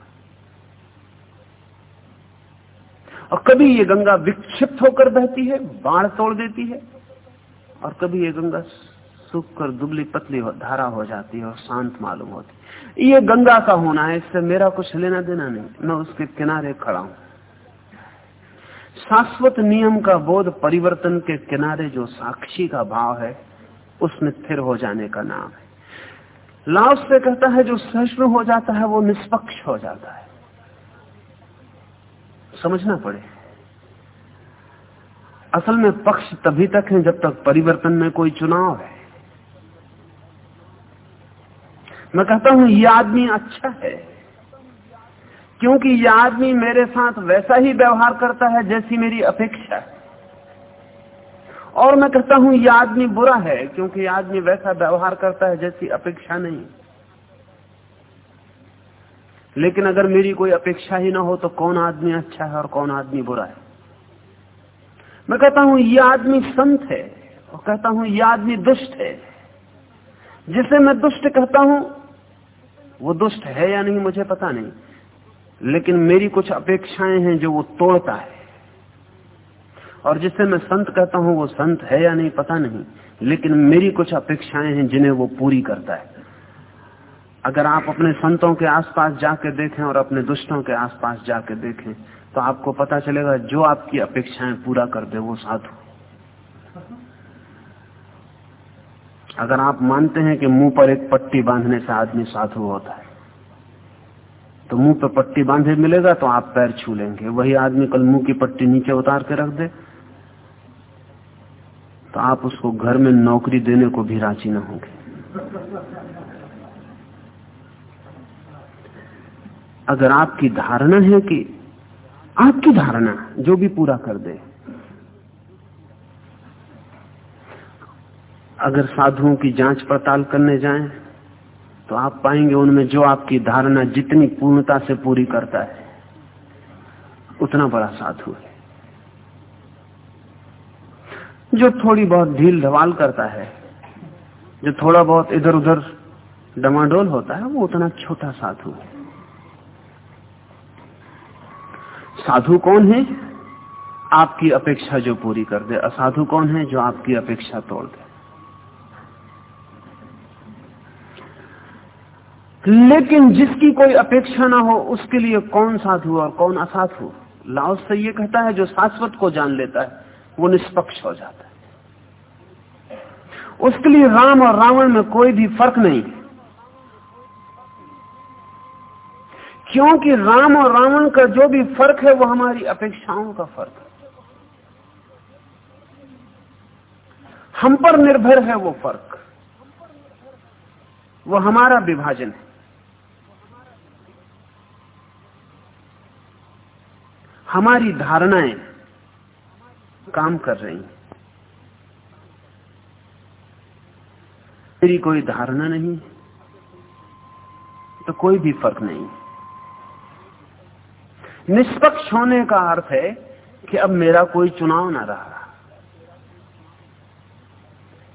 और कभी ये गंगा विक्षिप्त होकर बहती है, बाढ़ तोड़ देती है और कभी ये गंगा सूख कर दुबली पतली धारा हो जाती है और शांत मालूम होती ये गंगा का होना है, इससे मेरा कुछ लेना देना नहीं। मैं उसके किनारे खड़ा हूँ। शाश्वत नियम का बोध परिवर्तन के किनारे जो साक्षी का भाव है, उसमें स्थिर हो जाने का नाम है। लाभ से कहता है, जो सहिष्णु हो जाता है, वो निष्पक्ष हो जाता है। समझना पड़े। असल में पक्ष तभी तक है जब तक परिवर्तन में कोई चुनाव है। मैं कहता हूँ यह आदमी अच्छा है। क्योंकि यह आदमी मेरे साथ वैसा ही व्यवहार करता है जैसी मेरी अपेक्षा है। और मैं कहता हूँ यह आदमी बुरा है, क्योंकि यह आदमी वैसा व्यवहार करता है जैसी अपेक्षा नहीं। लेकिन अगर मेरी कोई अपेक्षा ही ना हो तो कौन आदमी अच्छा है और कौन आदमी बुरा है? मैं कहता हूँ यह आदमी संत है, और कहता हूँ यह आदमी दुष्ट है। जिसे मैं दुष्ट कहता हूँ वो दुष्ट है या नहीं, मुझे पता नहीं। लेकिन मेरी कुछ अपेक्षाएँ हैं जो वो तोड़ता है। और जिसे मैं संत कहता हूँ, वो संत है या नहीं, पता नहीं। लेकिन मेरी कुछ अपेक्षाएँ हैं जिन्हें वो पूरी करता है। अगर आप अपने संतों के आसपास जाके देखें और अपने दुष्टों के आसपास जाके देखें तो आपको पता चलेगा, जो आपकी अपेक्षाएँ पूरा कर दे, वो साधु। अगर आप मानते हैं कि मुँह पर एक पट्टी बांधने से आदमी साधु होता है तो मुँह पर पट्टी बांधे मिलेगा तो आप पैर छू लेंगे। वही आदमी कल मुँह की पट्टी नीचे उतार के रख दे तो आप उसको घर में नौकरी देने को भी राज़ी न होंगे। अगर आपकी धारणा है कि, आपकी धारणा जो भी पूरा कर दे अगर साधुओं की जाँच पड़ताल करने जाएँ तो आप पाएँगे उनमें जो आपकी धारणा जितनी पूर्णता से पूरी करता है, उतना बड़ा साधु है। जो थोड़ी बहुत ढील ढवाल करता है, जो थोड़ा बहुत इधर उधर डमाडोल होता है, वो उतना छोटा साधु है। साधु कौन है? आपकी अपेक्षा जो पूरी कर दे। असाधु कौन है? जो आपकी अपेक्षा तोड़ दे। लेकिन जिसकी कोई अपेक्षा ना हो, उसके लिए कौन साधु और कौन असाधु लाओ से ये कहता है, जो शाश्वत को जान लेता है, वो निष्पक्ष हो जाता है। उसके लिए राम और रावण में कोई भी फ़र्क नहीं क्योंकि राम और रावण का जो भी फ़र्क है, वो हमारी अपेक्षाओं का फ़र्क है। हम पर निर्भर है वो फ़र्क। वो हमारा विभाजन है। हमारी धारणाएँ काम कर रही मेरी कोई धारणा नहीं तो कोई भी फ़र्क नहीं। निष्पक्ष होने का अर्थ है कि अब मेरा कोई चुनाव ना रहा।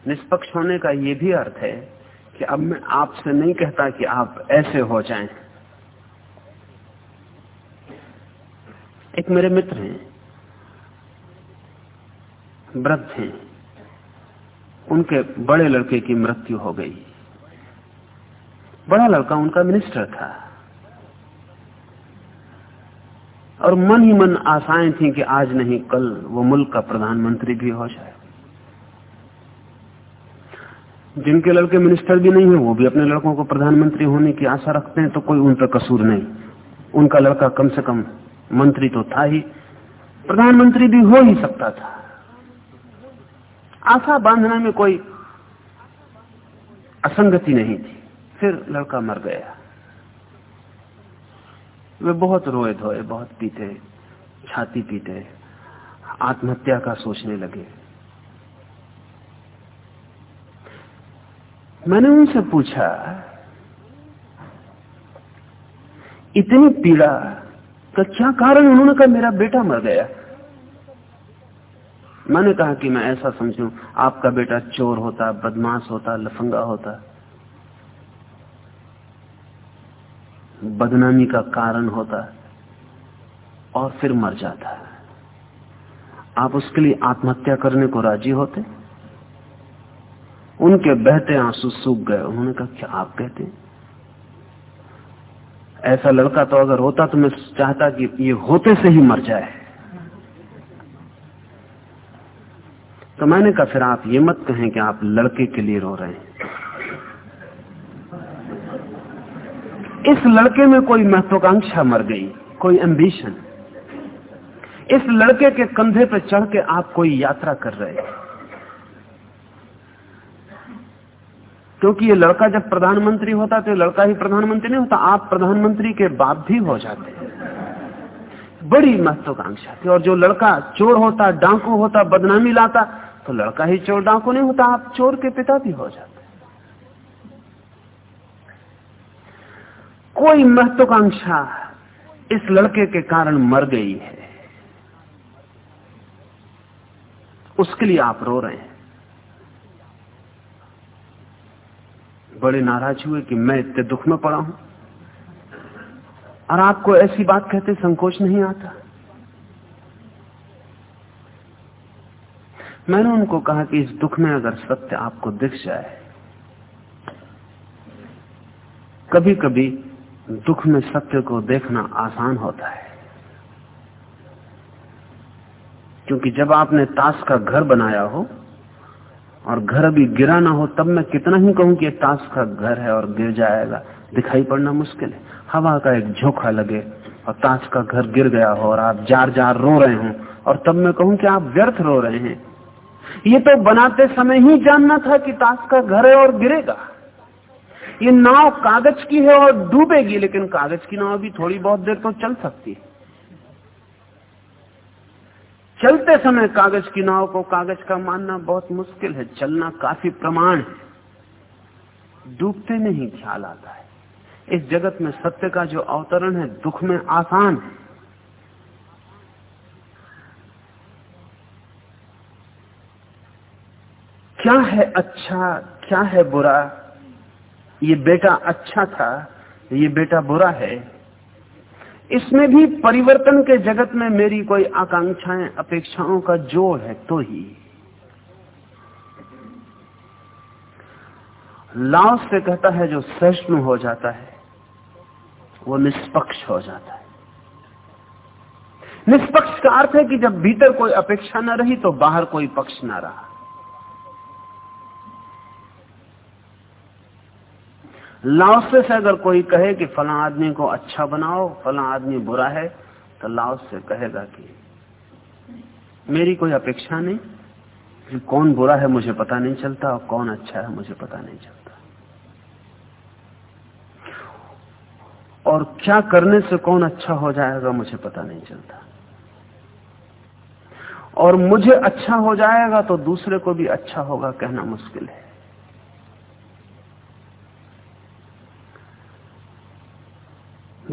निष्पक्ष होने का यह भी अर्थ है कि अब मैं आपसे नहीं कहता कि आप ऐसे हो जाएँ। एक मेरे मित्र हैं, वृद्ध हैं। उनके बड़े लड़के की मृत्यु हो गई। बड़ा लड़का उनका मिनिस्टर था। और मन ही मन आशाएँ थी कि आज नहीं, कल वो मुल्क का प्रधानमंत्री भी हो जाए। जिनके लड़के मिनिस्टर भी नहीं है, वो भी अपने लड़कों को प्रधानमंत्री होने की आशा रखते हैं तो कोई उन पर कसूर नहीं। उनका लड़का कम से कम मंत्री तो था ही, प्रधानमंत्री भी हो ही सकता था। आशा बांधना में कोई असंगति नहीं थी। फिर लड़का मर गया। वे बहुत रोए धोए, बहुत पीते, छाती पीते, आत्महत्या का सोचने लगे। मैंने उनसे पूछा, इतनी पीड़ा तो क्या कारण उन्होंने कहा मेरा बेटा मर गया? मैंने कहा कि मैं ऐसा समझू, आपका बेटा चोर होता, बदमाश होता, लफंगा होता। बदनामी का कारण होता और फिर मर जाता। आप उसके लिए आत्महत्या करने को राज़ी होते? उनके बहते आँसू सूख गए। उन्होंने कहा, क्या आप कहते हैं? ऐसा लड़का तो अगर होता तो मैं चाहता कि ये होते से ही मर जाए। तो मैंने कहा, फिर आप ये मत कहें कि आप लड़के के लिए रो रहे हैं। इस लड़के में कोई महत्वाकांक्षा मर गई, कोई एम्बिशन इस लड़के के कंधे पर चढ़ के आप कोई यात्रा कर रहे हैं। क्योंकि ये लड़का जब प्रधानमंत्री होता तो लड़का ही प्रधानमंत्री नहीं होता, आप प्रधानमंत्री के बाप भी हो जाते बड़ी महत्वाकांक्षा थी। और जो लड़का चोर होता, डांकू होता, बदनामी लाता तो लड़का ही चोर, डांकू नहीं होता, आप चोर के पिता भी हो जाते कोई महत्वाकांक्षा इस लड़के के कारण मर गई है। उसके लिए आप रो रहे हैं। बड़े नाराज़ हुए कि मैं इतने दुख में पड़ा हूँ। और आपको ऐसी बात कहते संकोच नहीं आता। मैंने उनको कहा कि इस दुख में अगर सत्य आपको दिख जाए कभी कभी दुख में सत्य को देखना आसान होता है। क्योंकि जब आपने ताश का घर बनाया हो और घर अभी गिरा ना हो, तब मैं कितना ही कहूँ कि ताश का घर है और गिर जाएगा। दिखाई पड़ना मुश्किल है। हवा का एक झोंका लगे और ताश का घर गिर गया हो और आप जार जार रो रहे हो और तब मैं कहूँ कि आप व्यर्थ रो रहे हैं। ये तो बनाते समय ही जानना था कि ताश का घर है और गिरेगा। ये नाव कागज़ की है और डूबेगी, लेकिन कागज़ की नाव भी थोड़ी बहुत देर तो चल सकती है। चलते समय कागज़ की नाव को कागज़ का मानना बहुत मुश्किल है, चलना काफ़ी प्रमाण है। डूबते नहीं ख्याल आता है। इस जगत में सत्य का जो अवतरण है, दुख में आसान है। क्या है अच्छा क्या है बुरा? ये बेटा अच्छा था, ये बेटा बुरा है। इसमें भी परिवर्तन के जगत में मेरी कोई आकांक्षाएँ, अपेक्षाओं का जोड़ है तो ही। लाओ से कहता है जो सहिष्णु हो जाता है, वो निष्पक्ष हो जाता है। निष्पक्ष का अर्थ है कि जब भीतर कोई अपेक्षा न रही तो बाहर कोई पक्ष ना रहा। लाओसे से अगर कोई कहे कि फला आदमी को अच्छा बनाओ, फला आदमी बुरा है तो लाओस से कहेगा कि मेरी कोई अपेक्षा नहीं कि कौन बुरा है मुझे पता नहीं चलता और कौन अच्छा है मुझे पता नहीं चलता। और क्या करने से कौन अच्छा हो जाएगा मुझे पता नहीं चलता। और मुझे अच्छा हो जाएगा तो दूसरे को भी अच्छा होगा कहना मुश्किल है।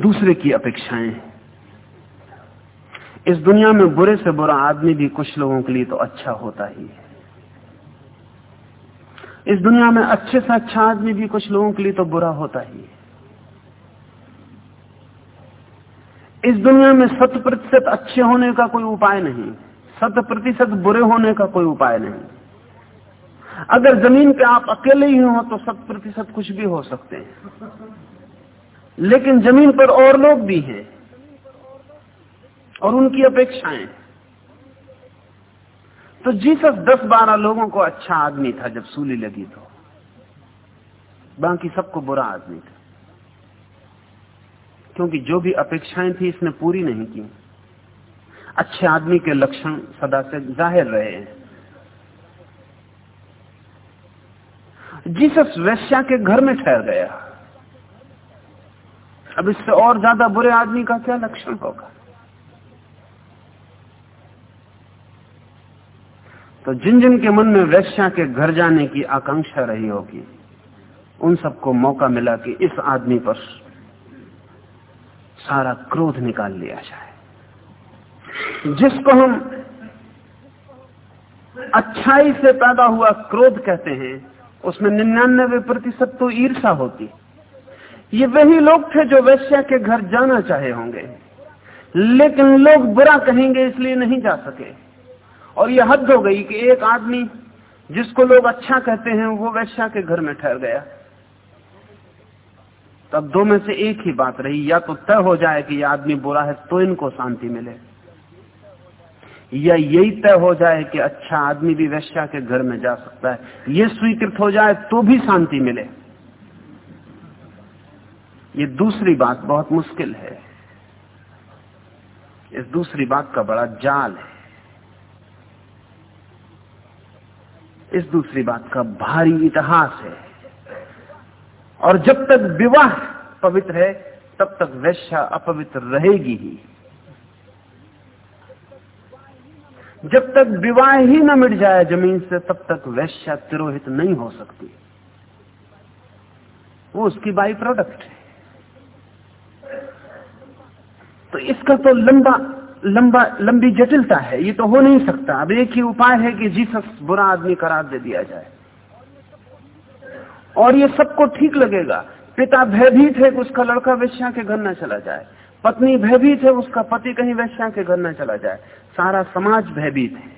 दूसरे की अपेक्षाएँ। इस दुनिया में बुरे से बुरा आदमी भी कुछ लोगों के लिए तो अच्छा होता ही है। इस दुनिया में अच्छे से अच्छा आदमी भी कुछ लोगों के लिए तो बुरा होता ही है। इस दुनिया में शत प्रतिशत अच्छे होने का कोई उपाय नहीं, शत प्रतिशत बुरे होने का कोई उपाय नहीं। अगर ज़मीन पे आप अकेले ही हो तो शत प्रतिशत कुछ भी हो सकते हैं। लेकिन ज़मीन पर और लोग भी हैं और उनकी अपेक्षाएँ। तो जीसस दस बारह लोगों को अच्छा आदमी था, जब सूली लगी तो। बाकी सबको बुरा आदमी था। क्योंकि जो भी अपेक्षाएँ थी, इसने पूरी नहीं की। अच्छे आदमी के लक्षण सदा से ज़ाहिर रहे हैं। जीसस वैश्या के घर में ठहर गया। अब इससे और ज़्यादा बुरे आदमी का क्या लक्षण होगा? तो जिन जिन के मन में वैश्या के घर जाने की आकांक्षा रही होगी, उन सबको मौका मिला कि इस आदमी पर सारा क्रोध निकाल लिया जाए। जिसको हम अच्छाई से पैदा हुआ क्रोध कहते हैं, उसमें निन्यानबे प्रतिशत तो ईर्षा होती ये वही लोग थे जो वैश्या के घर जाना चाहे होंगे। लेकिन लोग बुरा कहेंगे, इसलिए नहीं जा सके। और यह हद हो गई कि एक आदमी जिसको लोग अच्छा कहते हैं, वो वैश्या के घर में ठहर गया। तब दो में से एक ही बात रही, या तो तय हो जाए कि यह आदमी बुरा है तो इनको शांति मिले। या यही तय हो जाए कि अच्छा आदमी भी वैश्या के घर में जा सकता है। ये स्वीकृत हो जाए तो भी शांति मिले। ये दूसरी बात बहुत मुश्किल है। इस दूसरी बात का बड़ा जाल है। इस दूसरी बात का भारी इतिहास है। और जब तक विवाह पवित्र है, तब तक वैश्या अपवित्र रहेगी ही। जब तक विवाह ही न मिट जाए ज़मीन से, तब तक वैश्या तिरोहित नहीं हो सकती। वो उसकी बाई प्रोडक्ट है। तो इसका तो लंबा लंबा, लंबी जटिलता है, ये तो हो नहीं सकता। अब एक ही उपाय है कि जीसस बुरा आदमी करार दे दिया जाए। और ये सबको ठीक लगेगा। पिता भयभीत है कि उसका लड़का वैश्या के घर न चला जाए। पत्नी भयभीत है उसका पति कहीं वैश्या के घर न चला जाए। सारा समाज भयभीत है।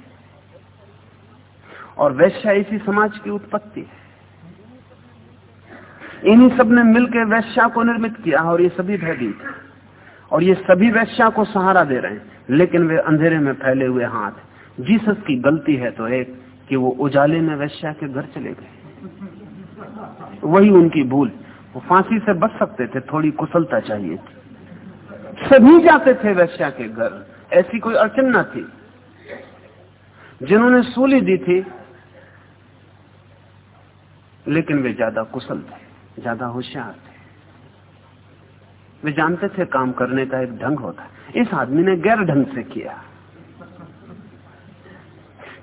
और वैश्या इसी समाज की उत्पत्ति है। इन्हीं सबने मिलकर वैश्या को निर्मित किया और ये सभी भयभीत और ये सभी वैश्या को सहारा दे रहे हैं। लेकिन वे अंधेरे में फैले हुए हाथ। जीसस की गलती है तो एक, कि वो उजाले में वैश्या के घर चले गए। वही उनकी भूल। वो फांसी से बच सकते थे, थोड़ी कुशलता चाहिए थी। सभी जाते थे वैश्या के घर। ऐसी कोई अड़चन न थी। जिन्होंने सूली दी थी, लेकिन वे ज़्यादा कुशल थे, ज़्यादा होशियार थे। वे जानते थे काम करने का एक ढंग होता है। इस आदमी ने गैर ढंग से किया।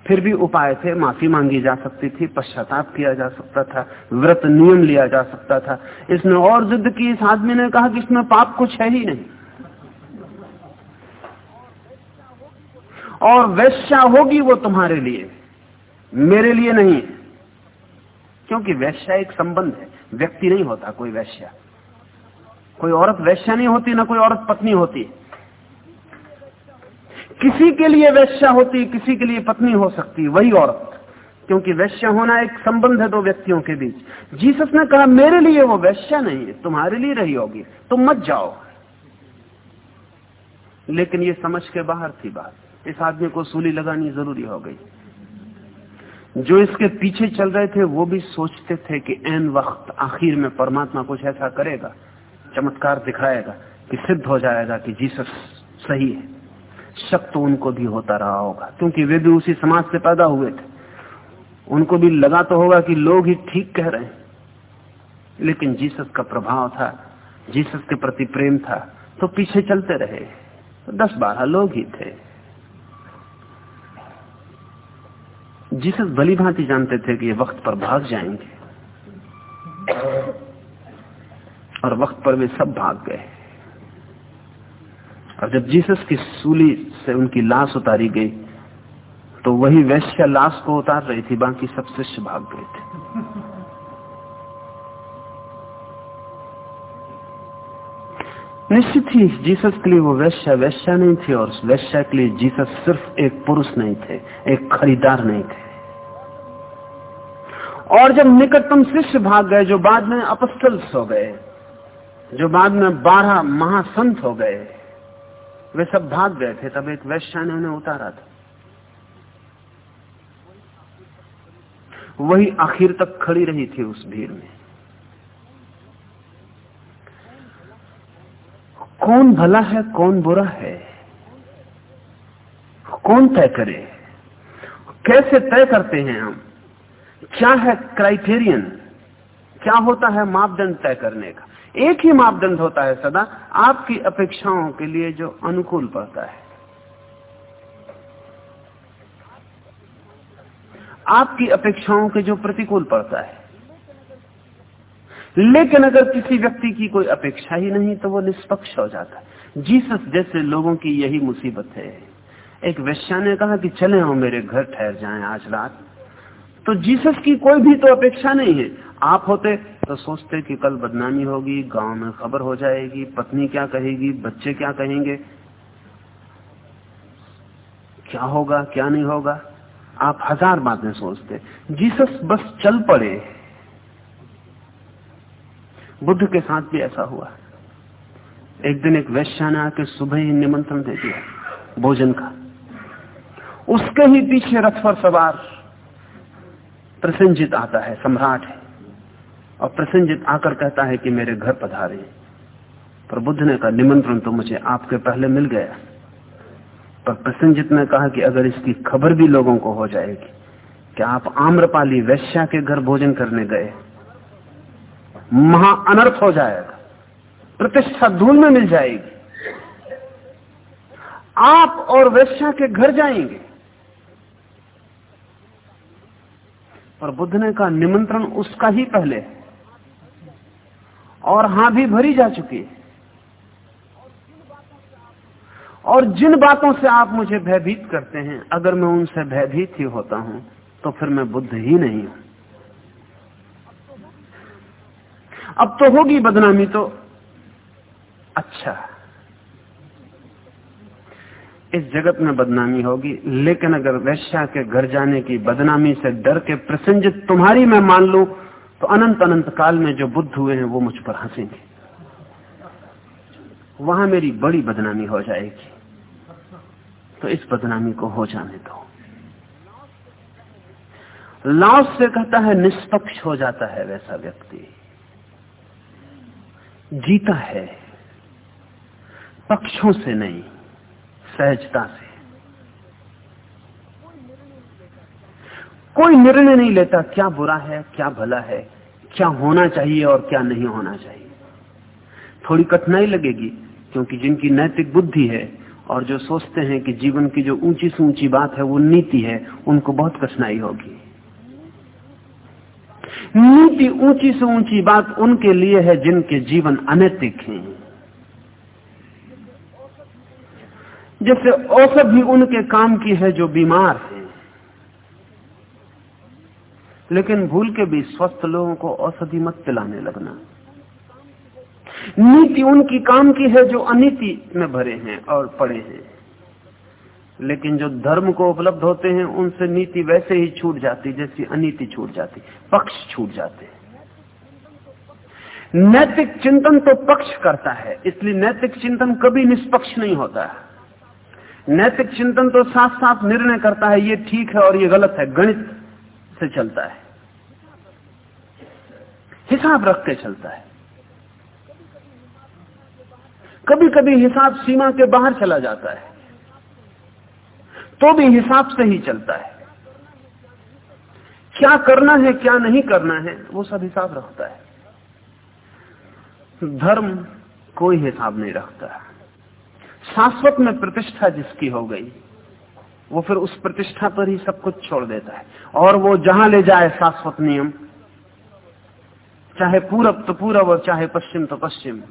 फिर भी उपाय थे, माफ़ी मांगी जा सकती थी, पश्चाताप किया जा सकता था, व्रत नियम लिया जा सकता था। इसने और जिद की, इस आदमी ने कहा कि इसमें पाप कुछ है ही नहीं। और वैश्या होगी वो तुम्हारे लिए, मेरे लिए नहीं। क्योंकि वैश्या एक संबंध है, व्यक्ति नहीं होता कोई वैश्या। कोई औरत वैश्या नहीं होती, ना कोई औरत पत्नी होती। किसी के लिए वैश्या होती, किसी के लिए पत्नी हो सकती, वही औरत। क्योंकि वैश्या होना एक संबंध है दो व्यक्तियों के बीच। जीसस ने कहा, मेरे लिए वो वैश्या नहीं है, तुम्हारे लिए रही होगी, तुम मत जाओ। लेकिन ये समझ के बाहर थी बात। इस आदमी को सूली लगानी ज़रूरी हो गई। जो इसके पीछे चल रहे थे, वो भी सोचते थे कि एन वक्त आखिर में परमात्मा कुछ ऐसा करेगा। चमत्कार दिखाएगा कि सिद्ध हो जाएगा कि जीसस सही है। शक तो उनको भी होता रहा होगा, क्योंकि वे भी उसी समाज से पैदा हुए थे। उनको भी लगा तो होगा कि लोग ही ठीक कह रहे हैं। लेकिन जीसस का प्रभाव था, जीसस के प्रति प्रेम था तो पीछे चलते रहे। तो दस बारह लोग ही थे। जीसस भली भांति जानते थे कि ये वक्त पर भाग जाएँगे। और वक्त पर वे सब भाग गए। और जब जीसस की सूली से उनकी लाश उतारी गई तो वही वैश्य लाश को उतार रही थी, बाकी सब शिष्य भाग गए थे। निश्चित ही जीसस के लिए वो वैश्या वैश्या नहीं थी, और वैश्य के लिए जीसस सिर्फ़ एक पुरुष नहीं थे, एक खरीदार नहीं थे। और जब निकटतम शिष्य भाग गए, जो बाद में अपस्थल्स हो गए जो बाद में बारह महासंत हो गए, वे सब भाग गए थे, तब एक वैश्या ने उन्हें उतारा था। वही आखिर तक खड़ी रही थी उस भीड़ में। कौन भला है, कौन बुरा है? कौन तय करे? कैसे तय करते हैं हम? क्या है क्राइटेरियन? क्या होता है मापदंड तय करने का? एक ही मापदंड होता है सदा, आपकी अपेक्षाओं के लिए जो अनुकूल पड़ता है। आपकी अपेक्षाओं के जो प्रतिकूल पड़ता है। लेकिन अगर किसी व्यक्ति की कोई अपेक्षा ही नहीं तो वो निष्पक्ष हो जाता है। जीसस जैसे लोगों की यही मुसीबत है। एक वैश्या ने कहा कि चले हो मेरे घर, ठहर जाएँ आज रात। तो जीसस की कोई भी तो अपेक्षा नहीं है। आप होते तो सोचते कि कल बदनामी होगी, गाँव में खबर हो जाएगी, पत्नी क्या कहेगी, बच्चे क्या कहेंगे? क्या होगा, क्या नहीं होगा? आप हज़ार बातें सोचते जीसस बस चल पड़े। बुद्ध के साथ भी ऐसा हुआ। एक दिन एक वैश्या ने आके सुबह ही निमंत्रण दे दिया, भोजन का। उसके ही पीछे रथ पर सवार प्रसंजित आता है, सम्राट है। और प्रसंजित आकर कहता है कि मेरे घर पधारे। पर बुद्ध ने कहा, निमंत्रण तो मुझे आपके पहले मिल गया। पर प्रसंजित ने कहा कि अगर इसकी खबर भी लोगों को हो जाएगी कि आप आम्रपाली वैश्या के घर भोजन करने गए, महा अनर्थ हो जाएगा, प्रतिष्ठा धूल में मिल जाएगी। आप और वैश्या के घर जाएँगे। पर बुद्ध ने कहा, निमंत्रण उसका ही पहले और हाँ भी भरी जा चुकी है। और जिन बातों से आप मुझे भयभीत करते हैं, अगर मैं उनसे भयभीत ही होता हूँ तो फिर मैं बुद्ध ही नहीं हूँ। अब तो होगी बदनामी तो। अच्छा। इस जगत में बदनामी होगी, लेकिन अगर वैश्या के घर जाने की बदनामी से डर के प्रसंजित तुम्हारी मैं मान लू तो अनंत अनंत काल में जो बुद्ध हुए हैं, वो मुझ पर हंसेंगे। वहाँ मेरी बड़ी बदनामी हो जाएगी। तो इस बदनामी को हो जाने दो। लाओस से कहता है, निष्पक्ष हो जाता है वैसा व्यक्ति। जीता है। पक्षों से नहीं, सहजता से। कोई निर्णय नहीं लेता, क्या बुरा है, क्या भला है, क्या होना चाहिए और क्या नहीं होना चाहिए। थोड़ी कठिनाई लगेगी, क्योंकि जिनकी नैतिक बुद्धि है और जो सोचते हैं कि जीवन की जो ऊँची से ऊँची बात है, वो नीति है, उनको बहुत कठिनाई होगी। नीति ऊँची से ऊँची बात उनके लिए है जिनके जीवन अनैतिक हैं। जैसे औसत भी उनके काम की है जो बीमार है। लेकिन भूल के भी स्वस्थ लोगों को औषधि मत पिलाने लगना। नीति उनकी काम की है जो अनिति में भरे हैं और पड़े हैं। लेकिन जो धर्म को उपलब्ध होते हैं, उनसे नीति वैसे ही छूट जाती, जैसी अनिति छूट जाती, पक्ष छूट जाते नैतिक चिंतन तो पक्ष करता है, इसलिए नैतिक चिंतन कभी निष्पक्ष नहीं होता। है नैतिक चिंतन तो साथ साथ निर्णय करता है, ये ठीक है और ये गलत है, गणित से चलता है। हिसाब रख के चलता है। कभी कभी हिसाब सीमा के बाहर चला जाता है। तो भी हिसाब से ही चलता है। क्या करना है, क्या नहीं करना है, वो सब हिसाब रखता है। धर्म कोई हिसाब नहीं रखता। शाश्वत में प्रतिष्ठा जिसकी हो गई, वो फिर उस प्रतिष्ठा पर ही सब कुछ छोड़ देता है। और वो जहाँ ले जाए शाश्वत नियम चाहे पूरब तो पूरब और चाहे पश्चिम तो पश्चिम।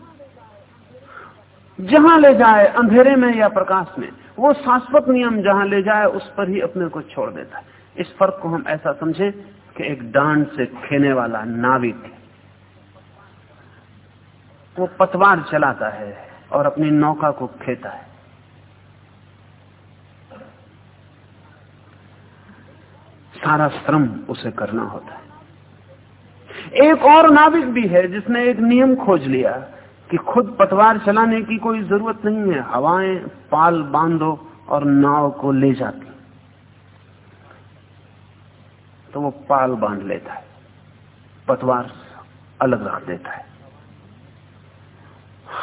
जहाँ ले जाए अंधेरे में या प्रकाश में, वो शाश्वत नियम जहाँ ले जाए, उस पर ही अपने को छोड़ देता है। इस फ़र्क को हम ऐसा समझें कि एक डांड से खेने वाला नाविक वो पतवार चलाता है और अपनी नौका को खेता है। सारा श्रम उसे करना होता है। एक और नाविक भी है जिसने एक नियम खोज लिया कि खुद पतवार चलाने की कोई ज़रूरत नहीं है। हवाएँ, पाल बांधो और नाव को ले जाती। तो वो पाल बाँध लेता है। पतवार अलग रख देता है।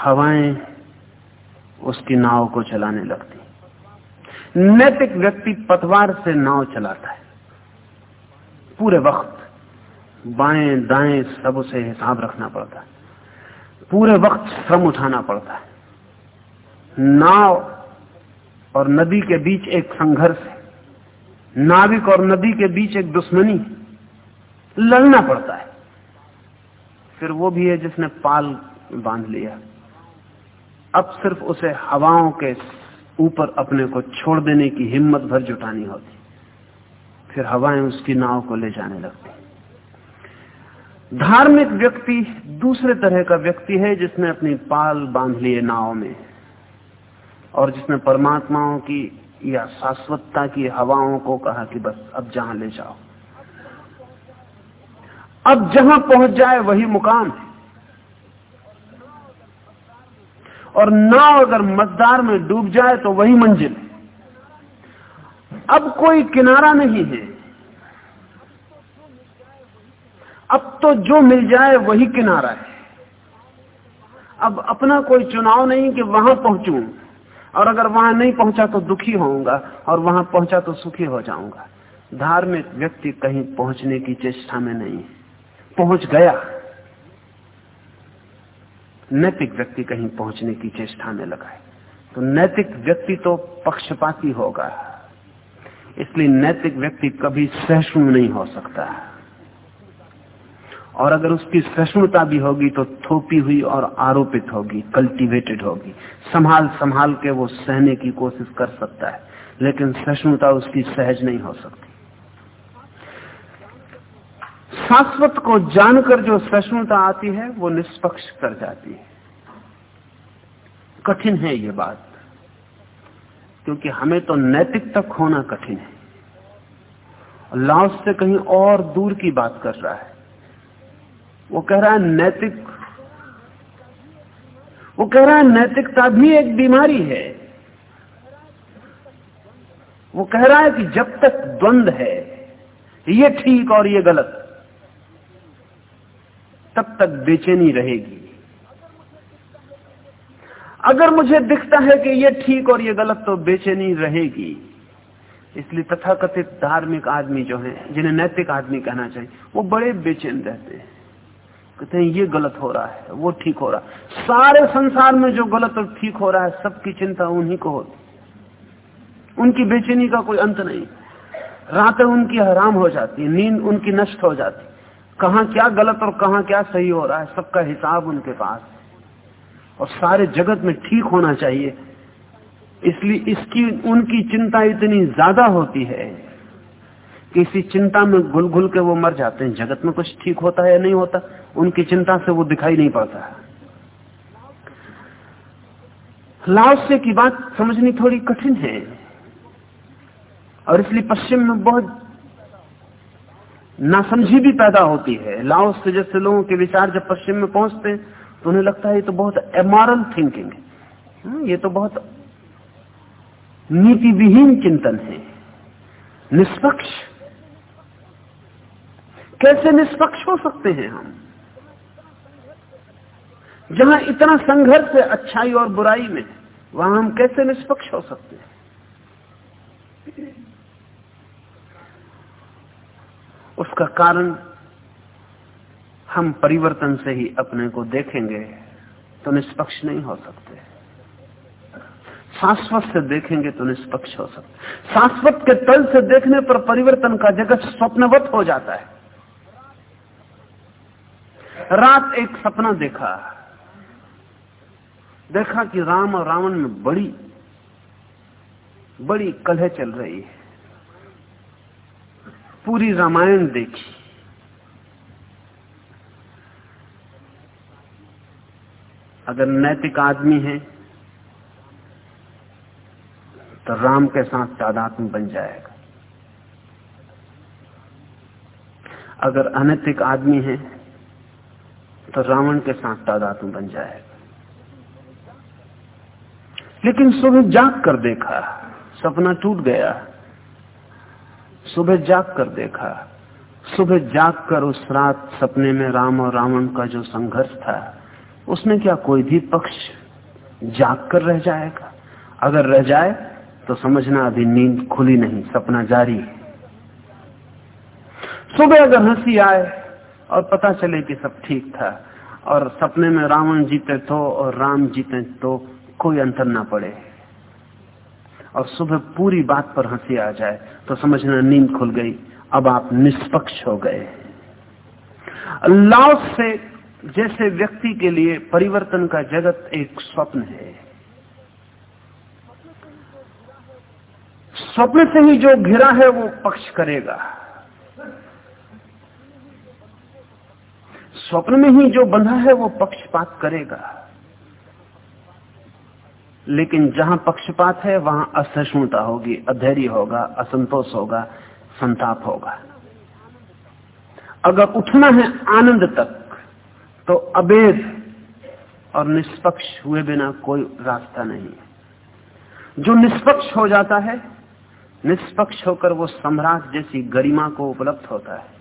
हवाएँ उसकी नाव को चलाने लगती। नैतिक व्यक्ति पतवार से नाव चलाता है। पूरे वक्त बाएँ, दाएँ, सब उसे हिसाब रखना पड़ता है। पूरे वक्त श्रम उठाना पड़ता है। नाव और नदी के बीच एक संघर्ष है। नाविक और नदी के बीच एक दुश्मनी लड़ना पड़ता है। फिर वो भी है जिसने पाल बाँध लिया। अब सिर्फ़ उसे हवाओं के ऊपर अपने को छोड़ देने की हिम्मत भर जुटानी होती। फिर हवाएँ उसकी नाव को ले जाने लगती। धार्मिक व्यक्ति दूसरे तरह का व्यक्ति है जिसने अपनी पाल बाँध लिए नाव में और जिसने परमात्माओं की या शाश्वतता की हवाओं को कहा कि बस अब जहाँ ले जाओ। अब जहाँ पहुँच जाए वही मुकाम है। और नाव अगर मजदार में डूब जाए तो वही मंजिल अब कोई किनारा नहीं है। अब तो जो मिल जाए वही किनारा है। अब अपना कोई चुनाव नहीं कि वहाँ पहुंचू, और अगर वहाँ नहीं पहुँचा तो दुखी होऊँगा, और वहाँ पहुँचा तो सुखी हो जाऊँगा। धार्मिक व्यक्ति कहीं पहुँचने की चेष्टा में नहीं पहुँच गया। नैतिक व्यक्ति कहीं पहुँचने की चेष्टा में लगा है। तो नैतिक व्यक्ति तो पक्षपाती होगा। इसलिए नैतिक व्यक्ति कभी सहिष्णु नहीं हो सकता। है और अगर उसकी सहिष्णुता भी होगी तो थोपी हुई और आरोपित होगी कल्टीवेटेड होगी। संभाल संभाल के वो सहने की कोशिश कर सकता है, लेकिन सहिष्णुता उसकी सहज नहीं हो सकती। शाश्वत को जानकर जो सहिष्णुता आती है, वो निष्पक्ष कर जाती है। कठिन है ये बात, क्योंकि हमें तो नैतिक तक होना कठिन है। लाओस से कहीं और दूर की बात कर रहा है। वो कह रहा है, नैतिक। वो कह रहा है, नैतिकता भी एक बीमारी है। वो कह रहा है कि जब तक द्वंद है, ये ठीक और ये गलत, तब तक बेचैनी रहेगी। अगर मुझे दिखता है कि ये ठीक और ये गलत तो बेचैनी रहेगी। इसलिए तथाकथित धार्मिक आदमी जो हैं, जिन्हें नैतिक आदमी कहना चाहिए, वो बड़े बेचैन रहते हैं। कहते हैं, ये गलत हो रहा है, वो ठीक हो रहा है। सारे संसार में जो गलत और ठीक हो रहा है, सबकी चिंता उन्हीं को होती उनकी बेचैनी का कोई अंत नहीं। रातें उनकी हराम हो जाती है, नींद उनकी नष्ट हो जाती कहा क्या गलत और कहा क्या सही हो रहा है, सबका हिसाब उनके पास और सारे जगत में ठीक होना चाहिए। इसलिए इसकी, उनकी चिंता इतनी ज़्यादा होती है कि इसी चिंता में घुल घुल के वो मर जाते हैं। जगत में कुछ ठीक होता है या नहीं होता उनकी चिंता से वो दिखाई नहीं पड़ता लाओसे की बात समझनी थोड़ी कठिन है। और इसलिए पश्चिम में बहुत नासमझी भी पैदा होती है। लाओस से जैसे लोगों के विचार जब पश्चिम में पहुँचते हैं तो उन्हें लगता है ये तो बहुत एमोरल थिंकिंग है। हाँ, ये तो बहुत नीति विहीन चिंतन है। निष्पक्ष कैसे निष्पक्ष हो सकते हैं हम? जहाँ इतना संघर्ष है अच्छाई और बुराई में, वहाँ हम कैसे निष्पक्ष हो सकते हैं? उसका कारण हम परिवर्तन से ही अपने को देखेंगे तो निष्पक्ष नहीं हो सकते। शाश्वत से देखेंगे तो निष्पक्ष हो सकते शाश्वत के तल से देखने पर परिवर्तन का जगत स्वप्नवत हो जाता है। रात एक सपना देखा। देखा कि राम और रावण में बड़ी बड़ी कलह चल रही है। पूरी रामायण देखी। अगर नैतिक आदमी है तो राम के साथ तादात्म बन जाएगा। अगर अनैतिक आदमी है तो रावण के साथ तादात्म बन जाएगा लेकिन सुबह जाग कर देखा, सपना टूट गया। सुबह जाग कर देखा, सुबह जाग कर उस रात सपने में राम और रावण का जो संघर्ष था, उसमें क्या कोई भी पक्ष जाग कर रह जाएगा? अगर रह जाए तो समझना अभी नींद खुली नहीं, सपना जारी है। सुबह अगर हँसी आए और पता चले कि सब ठीक था और सपने में रावण जीते तो और राम जीते तो कोई अंतर ना पड़े। और सुबह पूरी बात पर हँसी आ जाए तो समझना नींद खुल गई। अब आप निष्पक्ष हो गए। लाओस से जैसे व्यक्ति के लिए परिवर्तन का जगत एक स्वप्न है। स्वप्न से ही जो घिरा है वो पक्ष करेगा। स्वप्न में ही जो बंधा है वो पक्षपात करेगा। लेकिन जहाँ पक्षपात है, वहाँ असहिष्णुता होगी, अधैर्य होगा, असंतोष होगा, संताप होगा। अगर उठना है आनंद तक तो अबेद और निष्पक्ष हुए बिना कोई रास्ता नहीं। है जो निष्पक्ष हो जाता है, निष्पक्ष होकर वो सम्राट जैसी गरिमा को उपलब्ध होता है।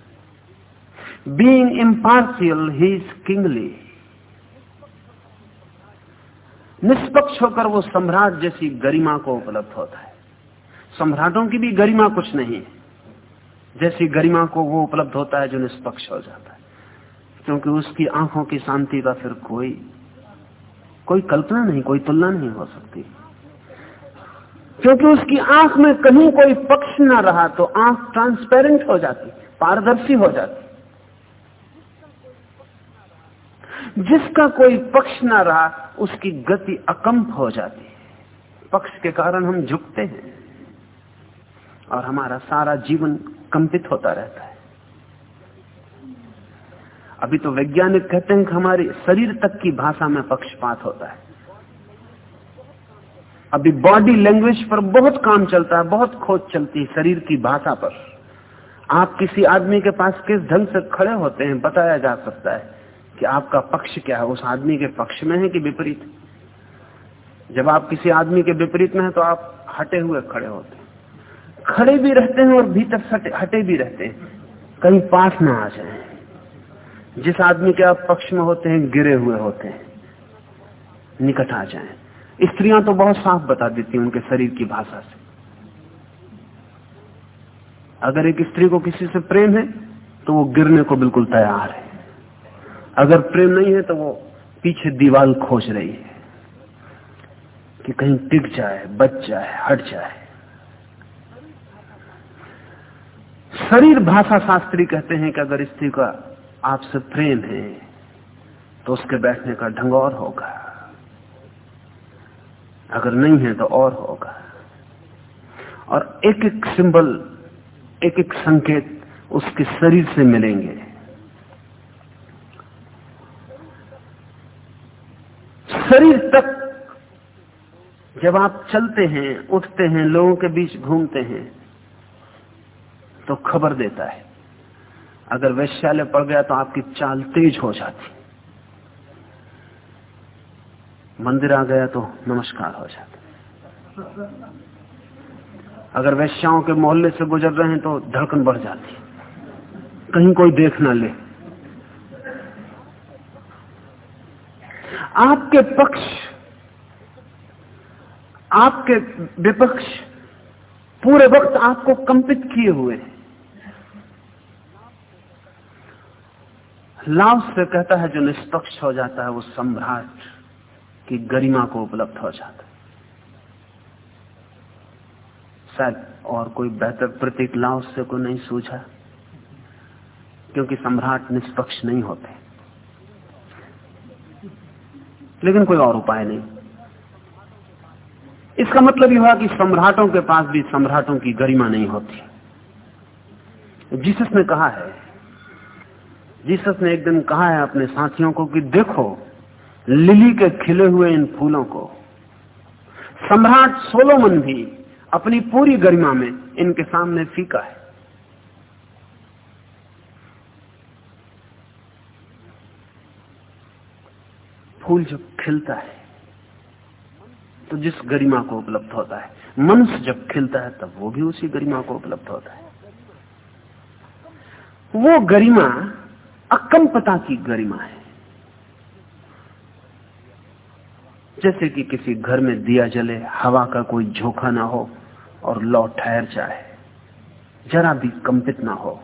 बीइंग इम्पार्शियल ही इज़ किंगली निष्पक्ष होकर वो सम्राट जैसी गरिमा को उपलब्ध होता है। सम्राटों की भी गरिमा कुछ नहीं है। जैसी गरिमा को वो उपलब्ध होता है जो निष्पक्ष हो जाता है। क्योंकि उसकी आँखों की शांति का फिर कोई कोई कल्पना नहीं, कोई तुलना नहीं हो सकती। क्योंकि उसकी आँख में कहीं कोई पक्ष ना रहा तो आँख ट्रांसपेरेंट हो जाती, पारदर्शी हो जाती। जिसका कोई पक्ष ना रहा, उसकी गति अकंप हो जाती है। पक्ष के कारण हम झुकते हैं और हमारा सारा जीवन कंपित होता रहता है। अभी तो वैज्ञानिक कहते हैं कि हमारे शरीर तक की भाषा में पक्षपात होता है। अभी बॉडी लैंग्वेज पर बहुत काम चलता है, बहुत खोज चलती है शरीर की भाषा पर। आप किसी आदमी के पास किस ढंग से खड़े होते हैं, बताया जा सकता है। कि आपका पक्ष क्या है? उस आदमी के पक्ष में है कि विपरीत? जब आप किसी आदमी के विपरीत में है तो आप हटे हुए खड़े होते खड़े भी रहते हैं और भीतर हटे भी रहते हैं। कहीं पास ना आ जाए। जिस आदमी के आप पक्ष में होते हैं, गिरे हुए होते हैं। निकट आ जाए। स्त्रियाँ तो बहुत साफ़ बता देती हैं उनके शरीर की भाषा से। अगर एक स्त्री को किसी से प्रेम है तो वो गिरने को बिल्कुल तैयार है। अगर प्रेम नहीं है तो वो पीछे दीवाल खोज रही है कि कहीं टिक जाए, बच जाए, हट जाए। शरीर भाषा शास्त्री कहते हैं कि अगर स्त्री का आपसे प्रेम है तो उसके बैठने का ढंग और होगा। अगर नहीं है तो और होगा। और एक एक सिंबल, एक एक संकेत उसके शरीर से मिलेंगे। शरीर तक जब आप चलते हैं, उठते हैं, लोगों के बीच घूमते हैं तो खबर देता है। अगर वैश्यालय पड़ गया तो आपकी चाल तेज हो जाती। मंदिर आ गया तो नमस्कार हो जाता। अगर वैश्याओं के मोहल्ले से गुजर रहे हैं तो धड़कन बढ़ जाती। कहीं कोई देख ना ले। आपके पक्ष, आपके विपक्ष पूरे वक्त आपको कंपित किए हुए हैं। लाभ से कहता है, जो निष्पक्ष हो जाता है, वो सम्राट की गरिमा को उपलब्ध हो जाता है। शायद और कोई बेहतर प्रतीक लाभ से को नहीं सूझा, क्योंकि सम्राट निष्पक्ष नहीं होते। लेकिन कोई और उपाय नहीं। इसका मतलब यह हुआ कि सम्राटों के पास भी सम्राटों की गरिमा नहीं होती। जीसस ने कहा है, जीसस ने एक दिन कहा है अपने साथियों को कि देखो, लिली के खिले हुए इन फूलों को। सम्राट सोलोमन भी अपनी पूरी गरिमा में इनके सामने फीका है। फूल जब खिलता है तो जिस गरिमा को उपलब्ध होता है, मनुष्य जब खिलता है, तब वो भी उसी गरिमा को उपलब्ध होता है। वो गरिमा अकंपता की गरिमा है। जैसे कि किसी घर में दिया जले, हवा का कोई झोंका ना हो और लौ ठहर जाए, जरा भी कंपित ना हो।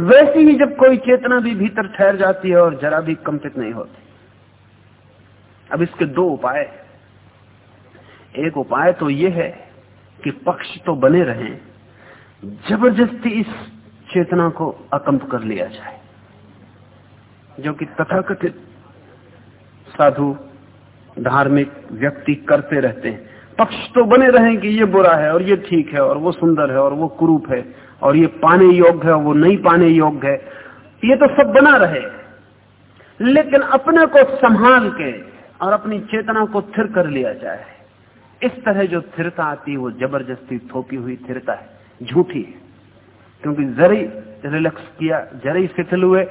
वैसी ही जब कोई चेतना भी भीतर ठहर जाती है और जरा भी कंपित नहीं होती। अब इसके दो उपाय एक उपाय तो यह है कि पक्ष तो बने रहें, ज़बरदस्ती इस चेतना को अकंप कर लिया जाए, जो कि तथाकथित साधु, धार्मिक व्यक्ति करते रहते हैं। पक्ष तो बने रहे कि ये बुरा है और ये ठीक है और वो सुंदर है और वो कुरूप है और ये पाने योग्य है वो नहीं पाने योग्य है। ये तो सब बना रहे। लेकिन अपने को संभाल के और अपनी चेतना को थिर कर लिया जाए। इस तरह जो थिरता आती है, वो ज़बरदस्ती थोपी हुई थिरता है, झूठी है। क्योंकि जरी रिलैक्स किया, जरी शिथिल हुए,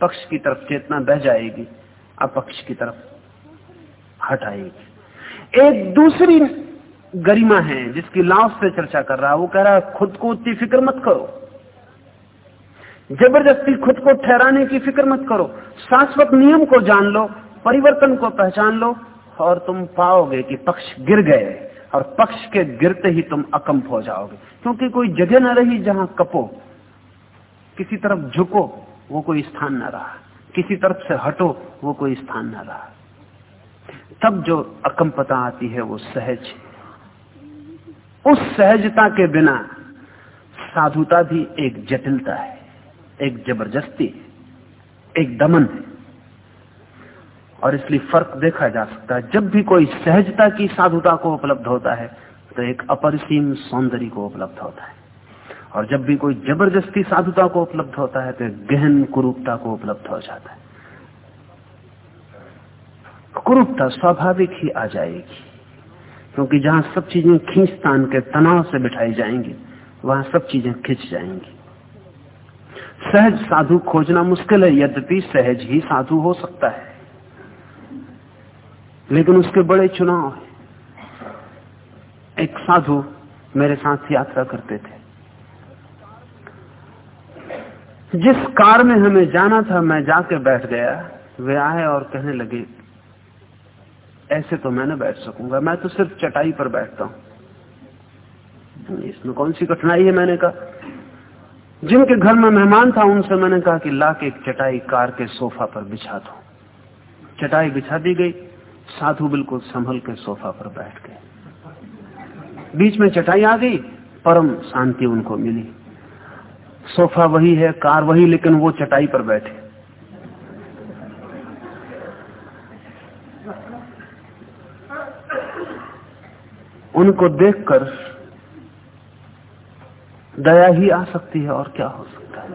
पक्ष की तरफ़ चेतना बह जाएगी, अपक्ष की तरफ़ हटाएगी एक दूसरी गरिमा है, जिसकी लाभ से चर्चा कर रहा है, वो कह रहा है, खुद को उतनी फ़िक्र मत करो। ज़बरदस्ती खुद को ठहराने की फ़िक्र मत करो। शाश्वत नियम को जान लो परिवर्तन को पहचान लो और तुम पाओगे कि पक्ष गिर गए और पक्ष के गिरते ही तुम अकंप हो जाओगे। क्योंकि कोई जगह ना रही जहाँ कपो, किसी तरफ़ झुको, वो कोई स्थान ना रहा। किसी तरफ़ से हटो, वो कोई स्थान ना रहा। तब जो अकंपता आती है, वो सहज उस सहजता के बिना साधुता भी एक जटिलता है, एक ज़बरदस्ती एक दमन है। और इसलिए फ़र्क देखा जा सकता है। जब भी कोई सहजता की साधुता को उपलब्ध होता है तो एक अपरिसीम सौंदर्य को उपलब्ध होता है। और जब भी कोई ज़बरदस्ती साधुता को उपलब्ध होता है तो गहन कुरूपता को उपलब्ध हो जाता है। कुरूपता स्वाभाविक ही आ जाएगी, क्योंकि जहाँ सब चीज़ें खींचतान के तनाव से बिठाई जाएँगी, वहाँ सब चीज़ें खिंच जाएँगी। सहज साधु खोजना मुश्किल है, यद्यपि सहज ही साधु हो सकता है। लेकिन उसके बड़े चुनाव हैं। एक साधु मेरे साथ यात्रा करते थे। जिस कार में हमें जाना था, मैं जाके बैठ गया। वे आए और कहने लगे, ऐसे तो मैं न बैठ सकूँगा, मैं तो सिर्फ़ चटाई पर बैठता हूँ। इसमें कौन सी कठिनाई है? मैंने कहा, जिनके घर में मेहमान था, उनसे मैंने कहा कि, लाके एक चटाई कार के सोफा पर बिछा दो चटाई बिछा दी गई। साधु बिल्कुल संभल के सोफा पर बैठ गए। बीच में चटाई आ गई, परम शांति उनको मिली। सोफा वही है, कार वही, लेकिन वो चटाई पर बैठे। उनको देखकर दया ही आ सकती है, और क्या हो सकता है?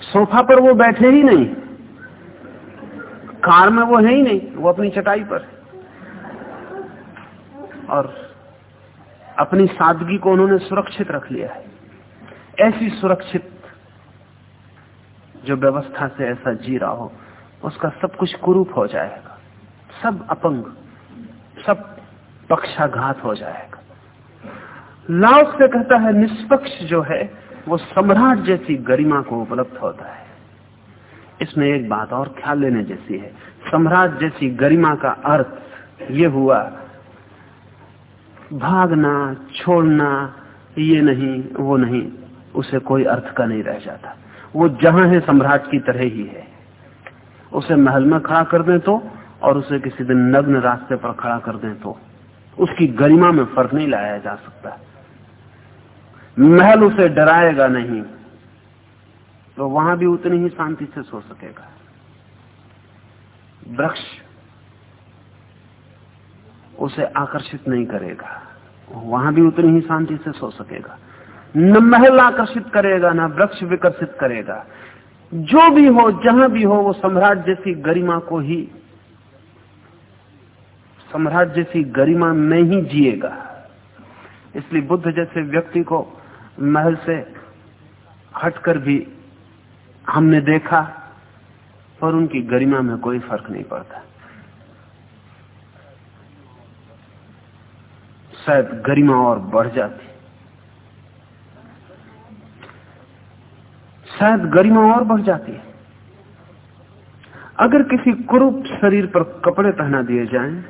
सोफा पर वो बैठे ही नहीं। कार में वो है ही नहीं, वो अपनी चटाई पर और अपनी सादगी को उन्होंने सुरक्षित रख लिया है। ऐसी सुरक्षित जो व्यवस्था से ऐसा जी रहा हो, उसका सब कुछ कुरूप हो जाएगा। सब अपंग, सब पक्षाघात हो जाएगा। लाओस से कहता है, निष्पक्ष जो है, वो सम्राट जैसी गरिमा को उपलब्ध होता है। इसमें एक बात और ख्याल लेने जैसी है। सम्राट जैसी गरिमा का अर्थ ये हुआ, भागना, छोड़ना, ये नहीं, वो नहीं, उसे कोई अर्थ का नहीं रह जाता। वो जहाँ है, सम्राट की तरह ही है। उसे महल में खड़ा कर दे तो और उसे किसी दिन नग्न रास्ते पर खड़ा कर दे तो उसकी गरिमा में फ़र्क नहीं लाया जा सकता। महल उसे डराएगा नहीं। तो वहाँ भी उतनी ही शांति से सो सकेगा। वृक्ष उसे आकर्षित नहीं करेगा। वहाँ भी उतनी ही शांति से सो सकेगा। न महल आकर्षित करेगा, न वृक्ष विकसित करेगा। जो भी हो, जहाँ भी हो, वो सम्राट जैसी गरिमा को ही, सम्राट जैसी गरिमा में ही जिएगा। इसलिए बुद्ध जैसे व्यक्ति को महल से हटकर भी हमने देखा और उनकी गरिमा में कोई फ़र्क नहीं पड़ता। शायद गरिमा और बढ़ जाती। शायद गरिमा और बढ़ जाती। है अगर किसी कुरूप शरीर पर कपड़े पहना दिए जाएँ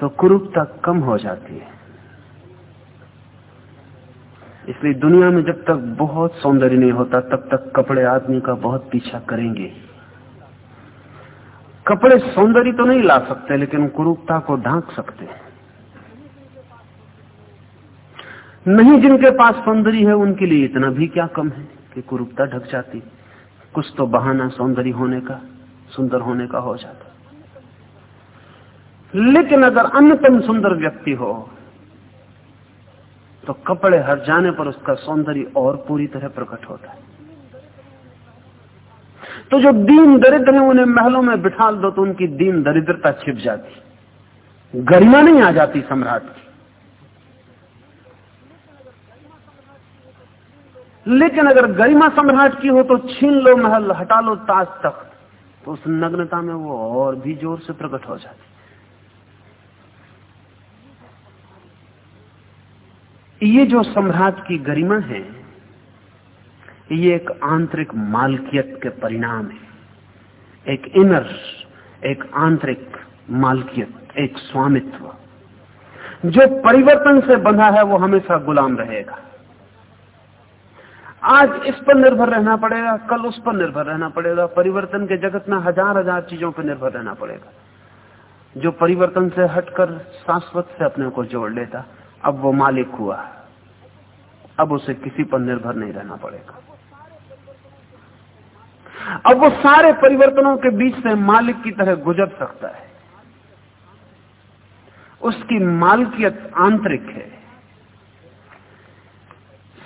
तो कुरूपता कम हो जाती है। इसलिए दुनिया में जब तक बहुत सौंदर्य नहीं होता, तब तक कपड़े आदमी का बहुत पीछा करेंगे। कपड़े सौंदर्य तो नहीं ला सकते, लेकिन कुरूपता को ढांक सकते नहीं जिनके पास सौंदर्य है, उनके लिए इतना भी क्या कम है कि कुरूपता ढक जाती? कुछ तो बहाना सौंदर्य होने का, सुंदर होने का हो जाता। लेकिन अगर अन्यतम सुंदर व्यक्ति हो तो कपड़े हट जाने पर उसका सौंदर्य और पूरी तरह प्रकट होता है। तो जो दीन दरिद्र है, उन्हें महलों में बिठा दो तो उनकी दीन दरिद्रता छिप जाती। गरिमा नहीं आ जाती सम्राट की। लेकिन अगर गरिमा सम्राट की हो तो छीन लो, महल हटा लो ताज तक तो उस नग्नता में वो और भी ज़ोर से प्रकट हो जाती। ये जो सम्राट की गरिमा है, ये एक आंतरिक मालकियत के परिणाम है। एक इनर, एक आंतरिक मालकियत, एक स्वामित्व। जो परिवर्तन से बंधा है, वो हमेशा गुलाम रहेगा। आज इस पर निर्भर रहना पड़ेगा, कल उस पर निर्भर रहना पड़ेगा। परिवर्तन के जगत में हज़ार हज़ार चीज़ों पर निर्भर रहना पड़ेगा। जो परिवर्तन से हटकर शाश्वत से अपने को जोड़ लेता अब वो मालिक हुआ। अब उसे किसी पर निर्भर नहीं रहना पड़ेगा। अब वो सारे परिवर्तनों के बीच से मालिक की तरह गुजर सकता है। उसकी मालकियत आंतरिक है।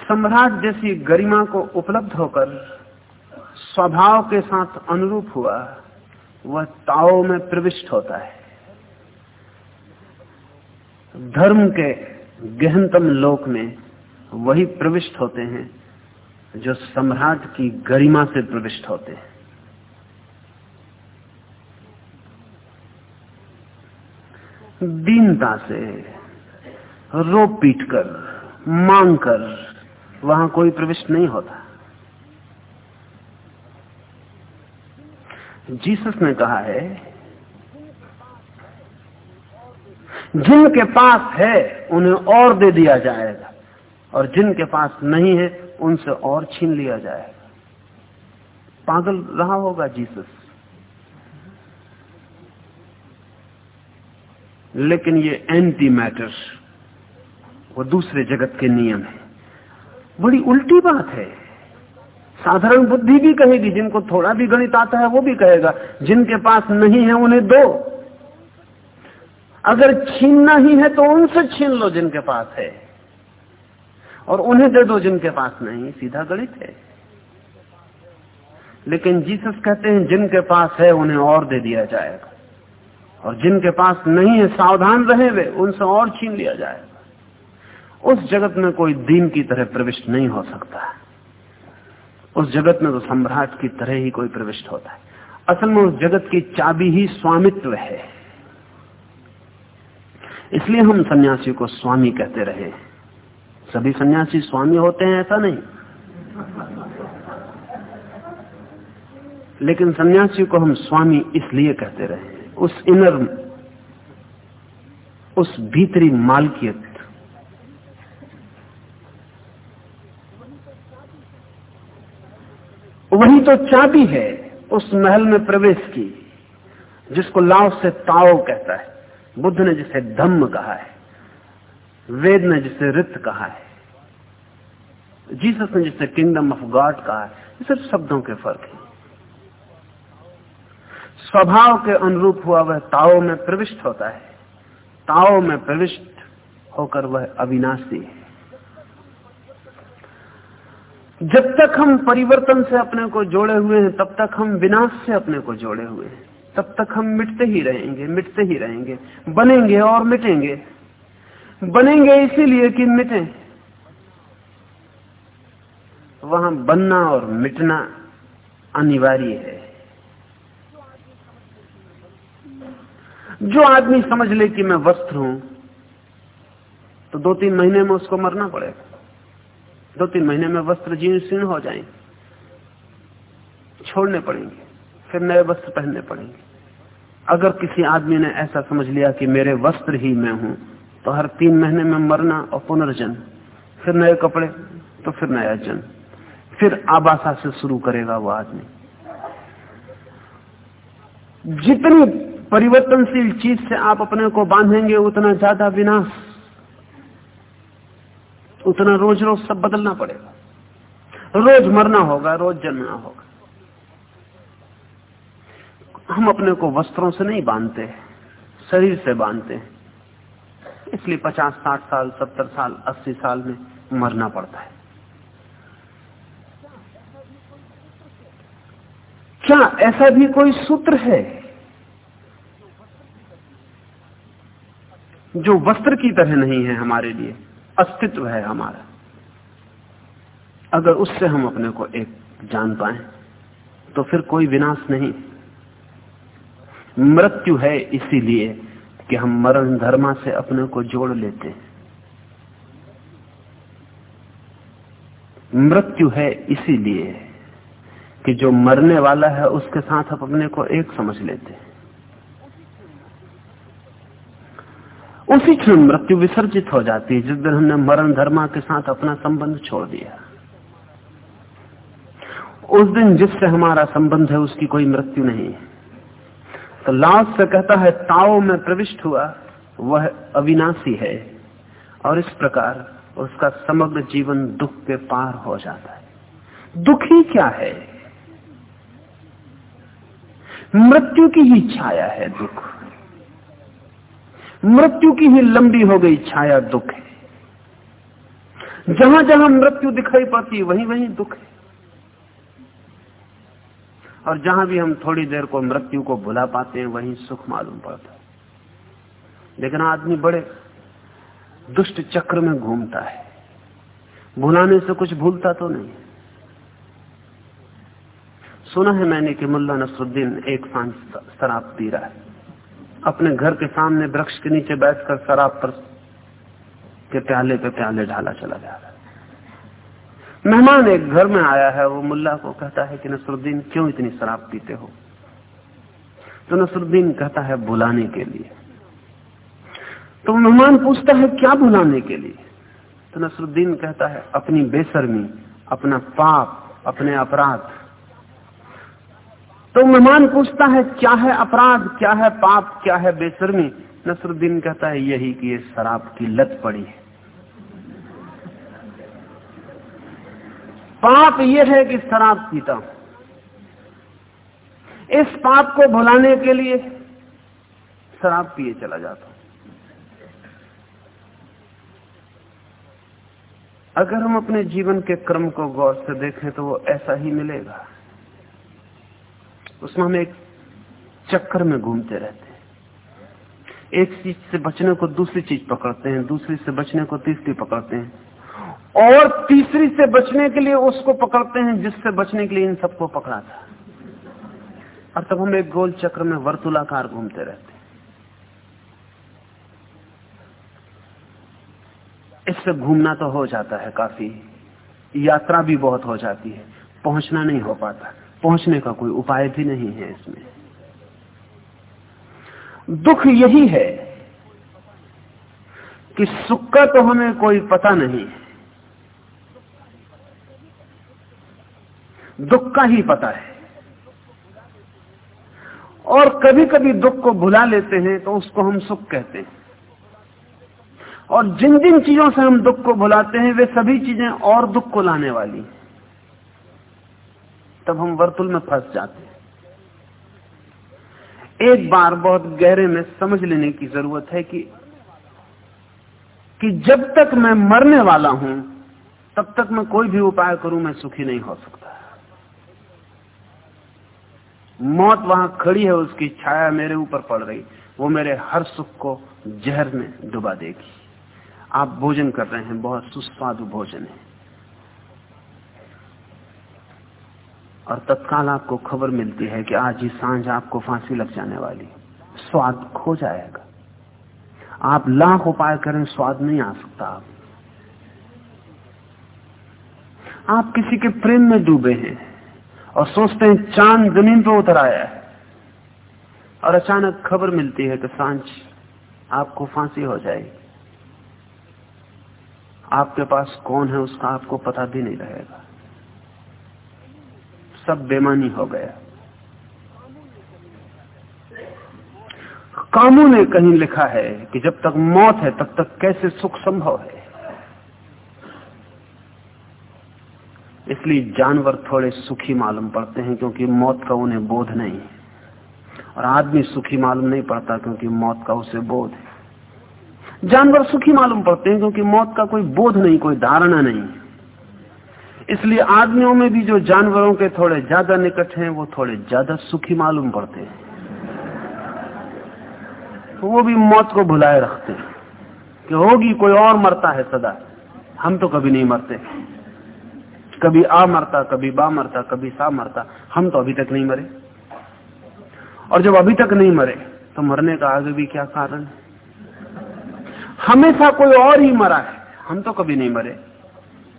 सम्राट जैसी गरिमा को उपलब्ध होकर स्वभाव के साथ अनुरूप हुआ, वह ताओ में प्रविष्ट होता है। धर्म के गहनतम लोक में वही प्रविष्ट होते हैं, जो सम्राट की गरिमा से प्रविष्ट होते हैं। दीनता से रो पीट कर, मांग कर वहाँ कोई प्रविष्ट नहीं होता। जीसस ने कहा है जिनके पास है, उन्हें और दे दिया जाएगा। और जिनके पास नहीं है, उनसे और छीन लिया जाएगा। पागल रहा होगा जीसस। लेकिन ये एंटी मैटर वो दूसरे जगत के नियम है। बड़ी उल्टी बात है। साधारण बुद्धि भी कहेगी, जिनको थोड़ा भी गणित आता है, वो भी कहेगा, जिनके पास नहीं है, उन्हें दो। अगर छीनना ही है तो उनसे छीन लो जिनके पास है। और उन्हें दे दो जिनके पास नहीं, सीधा गणित है। लेकिन जीसस कहते हैं, जिनके पास है, उन्हें और दे दिया जाएगा। और जिनके पास नहीं है, सावधान रहे वे, उनसे और छीन लिया जाएगा। उस जगत में कोई दीन की तरह प्रविष्ट नहीं हो सकता। उस जगत में तो सम्राट की तरह ही कोई प्रविष्ट होता है। असल में उस जगत की चाबी ही स्वामित्व है। इसलिए हम सन्यासी को स्वामी कहते रहे। सभी सन्यासी स्वामी होते हैं, ऐसा नहीं। लेकिन सन्यासी को हम स्वामी इसलिए कहते रहे। उस इनर, उस भीतरी मालकियत। वही तो चाबी है उस महल में प्रवेश की, जिसको लाव से ताओ कहता है। बुद्ध ने जिसे धम्म कहा है, वेद ने जिसे रित कहा है, जीसस ने जिसे किंगडम ऑफ़ गॉड कहा है, ये सिर्फ़ शब्दों के फ़र्क है। स्वभाव के अनुरूप हुआ वह ताओ में प्रविष्ट होता है। ताओ में प्रविष्ट होकर वह अविनाशी है। जब तक हम परिवर्तन से अपने को जोड़े हुए हैं, तब तक हम विनाश से अपने को जोड़े हुए हैं। तब तक हम मिटते ही रहेंगे, मिटते ही रहेंगे। बनेंगे और मिटेंगे। बनेंगे इसीलिए कि मिटे। वहाँ बनना और मिटना अनिवार्य है। जो आदमी समझ ले कि मैं वस्त्र हूँ तो दो तीन महीने में उसको मरना पड़ेगा। दो तीन महीने में वस्त्र जीर्ण शीर्ण हो जाएँगे। छोड़ने पड़ेंगे। फिर नए वस्त्र पहनने पड़ेंगे। अगर किसी आदमी ने ऐसा समझ लिया कि मेरे वस्त्र ही मैं हूँ तो हर तीन महीने में मरना और पुनर्जन्म, फिर नए कपड़े तो फिर नया जन्म, फिर आबासा से शुरू करेगा वो आदमी। जितनी परिवर्तनशील चीज़ से आप अपने को बांधेंगे, उतना ज़्यादा विनाश, उतना रोज रोज सब बदलना पड़ेगा। रोज मरना होगा, रोज जन्मना होगा। हम अपने को वस्त्रों से नहीं बांधते, शरीर से बांधते। हैं इसलिए पचास, साठ साल, सत्तर साल, अस्सी साल में मरना पड़ता है। क्या ऐसा भी कोई सूत्र है जो वस्त्र की तरह नहीं है हमारे लिए? अस्तित्व है हमारा। अगर उससे हम अपने को एक जान पाए तो फिर कोई विनाश नहीं। मृत्यु है इसीलिए कि हम मरण धर्मा से अपने को जोड़ लेते हैं। मृत्यु है इसीलिए कि जो मरने वाला है उसके साथ हम अपने को एक समझ लेते हैं। उसी क्षण मृत्यु विसर्जित हो जाती है, जिस दिन हमने मरण धर्मा के साथ अपना संबंध छोड़ दिया। उस दिन जिससे हमारा संबंध है, उसकी कोई मृत्यु नहीं है। तो लाश से कहता है, ताओ में प्रविष्ट हुआ, वह अविनाशी है। और इस प्रकार उसका समग्र जीवन दुख के पार हो जाता है। दुख क्या है? मृत्यु की ही छाया है दुख। मृत्यु की ही लंबी हो गई छाया दुख है। जहाँ जहाँ मृत्यु दिखाई पड़ती, वहीं वहीं दुख है। और जहाँ भी हम थोड़ी देर को मृत्यु को भुला पाते हैं, वहीं सुख मालूम पड़ता है। लेकिन आदमी बड़े दुष्ट चक्र में घूमता है। भुलाने से कुछ भूलता तो नहीं सुना है मैंने कि मुल्ला नसरुद्दीन एक साँझ शराब पी रहा है। अपने घर के सामने वृक्ष के नीचे बैठकर शराब पर के प्याले पे प्याले ढाला चला जा रहा है। मेहमान एक घर में आया है, वो मुल्ला को कहता है कि नसरुद्दीन क्यों इतनी शराब पीते हो? तो नसरुद्दीन कहता है, बुलाने के लिए। तो मेहमान पूछता है, क्या बुलाने के लिए? तो नसरुद्दीन कहता है, अपनी बेसरमी अपना पाप, अपने अपराध। तो मेहमान पूछता है, क्या है अपराध, क्या है पाप, क्या है बेसरमी नसरुद्दीन कहता है, यही कि ये शराब की लत पड़ी है। पाप यह है कि शराब पीता हूँ इस पाप को भुलाने के लिए शराब पिए चला जाता। हूँ अगर हम अपने जीवन के क्रम को गौर से देखें तो वो ऐसा ही मिलेगा। उसमें हम एक चक्कर में घूमते रहते हैं। एक चीज़ से बचने को दूसरी चीज़ पकड़ते हैं, दूसरी से बचने को तीसरी पकड़ते हैं। और तीसरी से बचने के लिए उसको पकड़ते हैं, जिससे बचने के लिए इन सबको पकड़ा था। और तब हम एक गोल चक्र में वर्तुलाकार घूमते रहते इससे घूमना तो हो जाता है काफ़ी, यात्रा भी बहुत हो जाती है, पहुँचना नहीं हो पाता, पहुँचने का कोई उपाय भी नहीं है इसमें। दुख यही है कि सुख का तो हमें कोई पता नहीं है। दुख का ही पता है। और कभी कभी दुख को भुला लेते हैं तो उसको हम सुख कहते हैं। और जिन जिन चीज़ों से हम दुख को भुलाते हैं, वे सभी चीज़ें और दुख को लाने वाली तब हम वर्तुल में फंस जाते हैं। एक बार बहुत गहरे में समझ लेने की ज़रूरत है कि कि जब तक मैं मरने वाला हूँ, तब तक मैं कोई भी उपाय करूँ, मैं सुखी नहीं हो सकता। मौत वहाँ खड़ी है, उसकी छाया मेरे ऊपर पड़ रही। वो मेरे हर सुख को जहर में डुबा देगी। आप भोजन कर रहे हैं, बहुत सुस्वादु भोजन है। और तत्काल आपको खबर मिलती है कि आज ही साँझ आपको फांसी लग जाने वाली। स्वाद खो जाएगा। आप लाख उपाय करें, स्वाद नहीं आ सकता आप। आप किसी के प्रेम में डूबे हैं। और सोचते हैं, चाँद ज़मीन पर उतर आया है। और अचानक खबर मिलती है कि साँझ आपको फांसी हो जाएगी। आपके पास कौन है उसका आपको पता भी नहीं रहेगा। सब बेमानी हो गया। कामू ने कहीं लिखा है कि जब तक मौत है, तब तक कैसे सुख संभव है। इसलिए जानवर थोड़े सुखी मालूम पड़ते हैं क्योंकि मौत का उन्हें बोध नहीं और आदमी सुखी मालूम नहीं पड़ता क्योंकि मौत का उसे बोध है। जानवर सुखी मालूम पड़ते हैं क्योंकि मौत का कोई बोध नहीं, कोई धारणा नहीं इसलिए आदमियों में भी जो जानवरों के थोड़े ज़्यादा निकट हैं, वो थोड़े ज़्यादा सुखी मालूम पड़ते हैं। तो वो भी मौत को भुलाए रखते हैं कि होगी, कोई और मरता है सदा। हम तो कभी नहीं मरते। कभी आ मरता, कभी बा मरता, कभी सा मरता, हम तो अभी तक नहीं मरे। और जब अभी तक नहीं मरे तो मरने का आगे भी क्या कारण है? हमेशा कोई और ही मरा है, हम तो कभी नहीं मरे।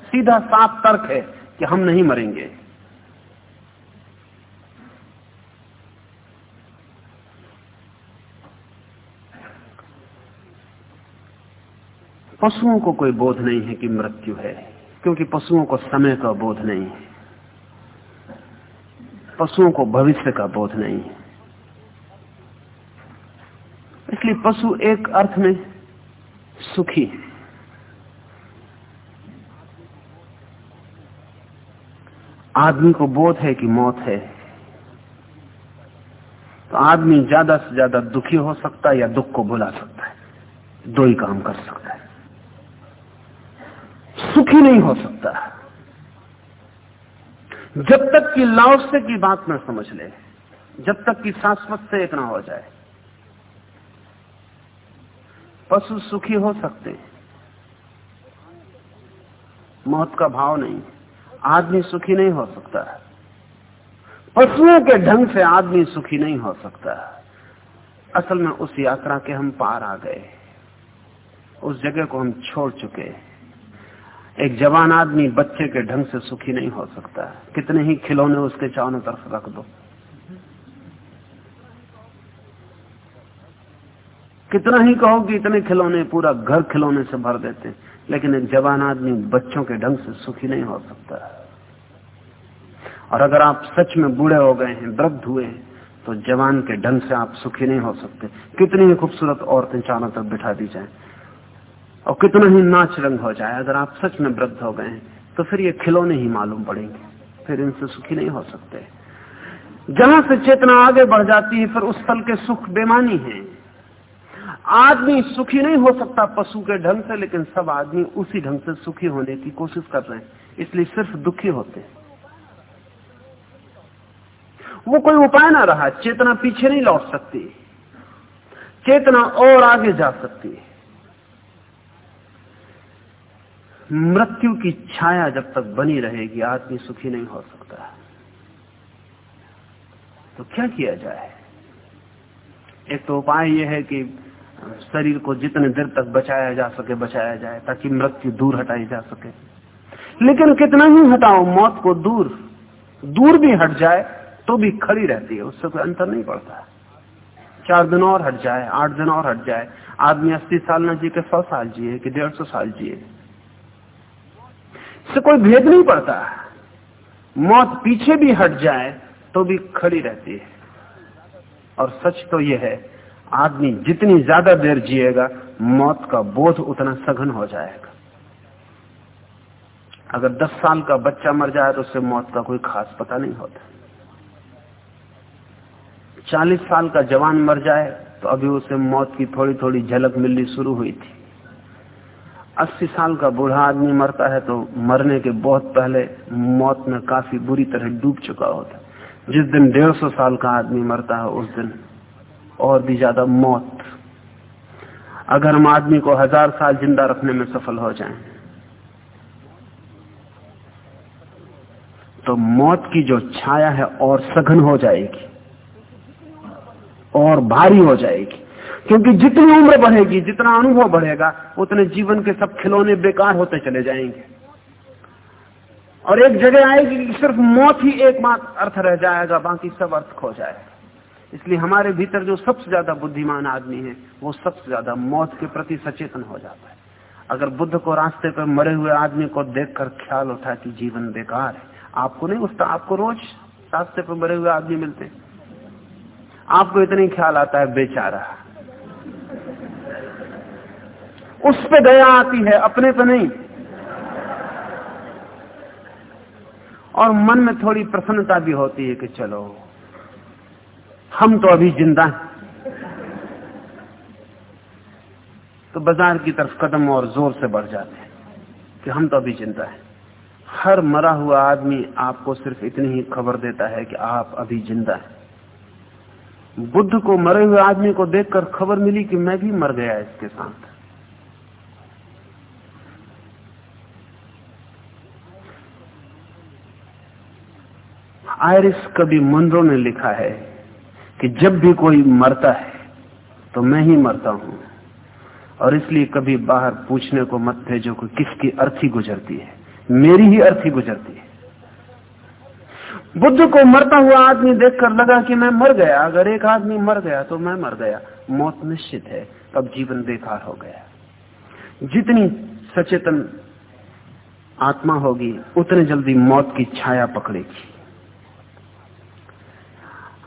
सीधा साफ़ तर्क है कि हम नहीं मरेंगे। पशुओं को कोई बोध नहीं है कि मृत्यु है। क्योंकि पशुओं को समय का बोध नहीं। है पशुओं को भविष्य का बोध नहीं। है इसलिए पशु एक अर्थ में सुखी। है आदमी को बोध है कि मौत है। तो आदमी ज़्यादा से ज़्यादा दुखी हो सकता है या दुख को भुला सकता है। दो ही काम कर सकता है। सुखी नहीं हो सकता। जब तक कि लाओसे की बात न समझ ले, जब तक कि शाश्वत से एक ना हो जाए, पशु सुखी हो सकते। मौत का भाव नहीं, आदमी सुखी नहीं हो सकता। पशुओं के ढंग से आदमी सुखी नहीं हो सकता। असल में उस यात्रा के हम पार आ गए, उस जगह को हम छोड़ चुके। एक जवान आदमी बच्चे के ढंग से सुखी नहीं हो सकता। कितने ही खिलौने उसके चारों तरफ़ रख दो। कितना ही कहो कि इतने खिलौने पूरा घर खिलौने से भर देते लेकिन एक जवान आदमी बच्चों के ढंग से सुखी नहीं हो सकता। और अगर आप सच में बूढ़े हो गए हैं, वृद्ध हुए हैं तो जवान के ढंग से आप सुखी नहीं हो सकते। कितनी ही खूबसूरत औरतें चारों तरफ़ बिठा दी जाए। और कितना ही नाच रंग हो जाए, अगर आप सच में वृद्ध हो गए तो फिर ये खिलौने ही मालूम पड़ेंगे। फिर इनसे सुखी नहीं हो सकते। जहाँ से चेतना आगे बढ़ जाती है, फिर उस पल के सुख बेमानी है। आदमी सुखी नहीं हो सकता पशु के ढंग से, लेकिन सब आदमी उसी ढंग से सुखी होने की कोशिश कर रहे हैं। इसलिए सिर्फ़ दुखी होते हैं। वो कोई उपाय ना रहा, चेतना पीछे नहीं लौट सकती। चेतना और आगे जा सकती है। मृत्यु की छाया जब तक बनी रहेगी, आदमी सुखी नहीं हो सकता तो क्या किया जाए? एक तो उपाय यह है कि शरीर को जितने देर तक बचाया जा सके, बचाया जाए, ताकि मृत्यु दूर हटाई जा सके। लेकिन कितना ही हटाओ, मौत को दूर दूर भी हट जाए तो भी खड़ी रहती है, उससे कोई अंतर नहीं पड़ता। चार दिन और हट जाए, आठ दिन और हट जाए। आदमी अस्सी साल न जी के सौ साल जिए कि डेढ़ सौ साल जिए इससे कोई भेद नहीं पड़ता। मौत पीछे भी हट जाए तो भी खड़ी रहती है। और सच तो यह है, आदमी जितनी ज़्यादा देर जिएगा, मौत का बोध उतना सघन हो जाएगा। अगर 10 साल का बच्चा मर जाए तो उससे मौत का कोई खास पता नहीं होता। 40 साल का जवान मर जाए तो अभी उसे मौत की थोड़ी थोड़ी झलक मिलनी शुरू हुई थी। 80 साल का बूढ़ा आदमी मरता है तो मरने के बहुत पहले मौत में काफ़ी बुरी तरह डूब चुका होता है। जिस दिन डेढ़ सौ साल का आदमी मरता है, उस दिन और भी ज़्यादा मौत। अगर हम आदमी को हज़ार साल ज़िंदा रखने में सफल हो जाएँ तो मौत की जो छाया है और सघन हो जाएगी, और भारी हो जाएगी। क्योंकि जितनी उम्र बढ़ेगी, जितना अनुभव बढ़ेगा, उतने जीवन के सब खिलौने बेकार होते चले जाएँगे। और एक जगह आएगी कि सिर्फ़ मौत ही एकमात्र अर्थ रह जाएगा, बाकी सब अर्थ खो जाएगा। इसलिए हमारे भीतर जो सबसे ज़्यादा बुद्धिमान आदमी है, वो सबसे ज़्यादा मौत के प्रति सचेतन हो जाता है। अगर बुद्ध को रास्ते पर मरे हुए आदमी को देखकर ख्याल उठा कि जीवन बेकार है, आपको नहीं उठता? आपको रोज रास्ते पर मरे हुए आदमी मिलते आपको इतनी ख्याल आता है, बेचारा। उस पे दया आती है, अपने पे नहीं। और मन में थोड़ी प्रसन्नता भी होती है कि चलो, हम तो अभी ज़िंदा हैं। तो बाज़ार की तरफ़ कदम और ज़ोर से बढ़ जाते हैं कि हम तो अभी ज़िंदा हैं। हर मरा हुआ आदमी आपको सिर्फ़ इतनी ही खबर देता है कि आप अभी ज़िंदा हैं। बुद्ध को मरे हुए आदमी को देखकर खबर मिली कि मैं भी मर गया इसके साथ। आयरिस कभी मुंद्रो ने लिखा है कि जब भी कोई मरता है तो मैं ही मरता हूँ। और इसलिए कभी बाहर पूछने को मत भेजो कि किसकी अर्थी गुजरती है। मेरी ही अर्थी गुजरती है। बुद्ध को मरता हुआ आदमी देखकर लगा कि मैं मर गया। अगर एक आदमी मर गया तो मैं मर गया। मौत निश्चित है। तब जीवन बेकार हो गया। जितनी सचेतन आत्मा होगी, उतने जल्दी मौत की छाया पकड़ेगी।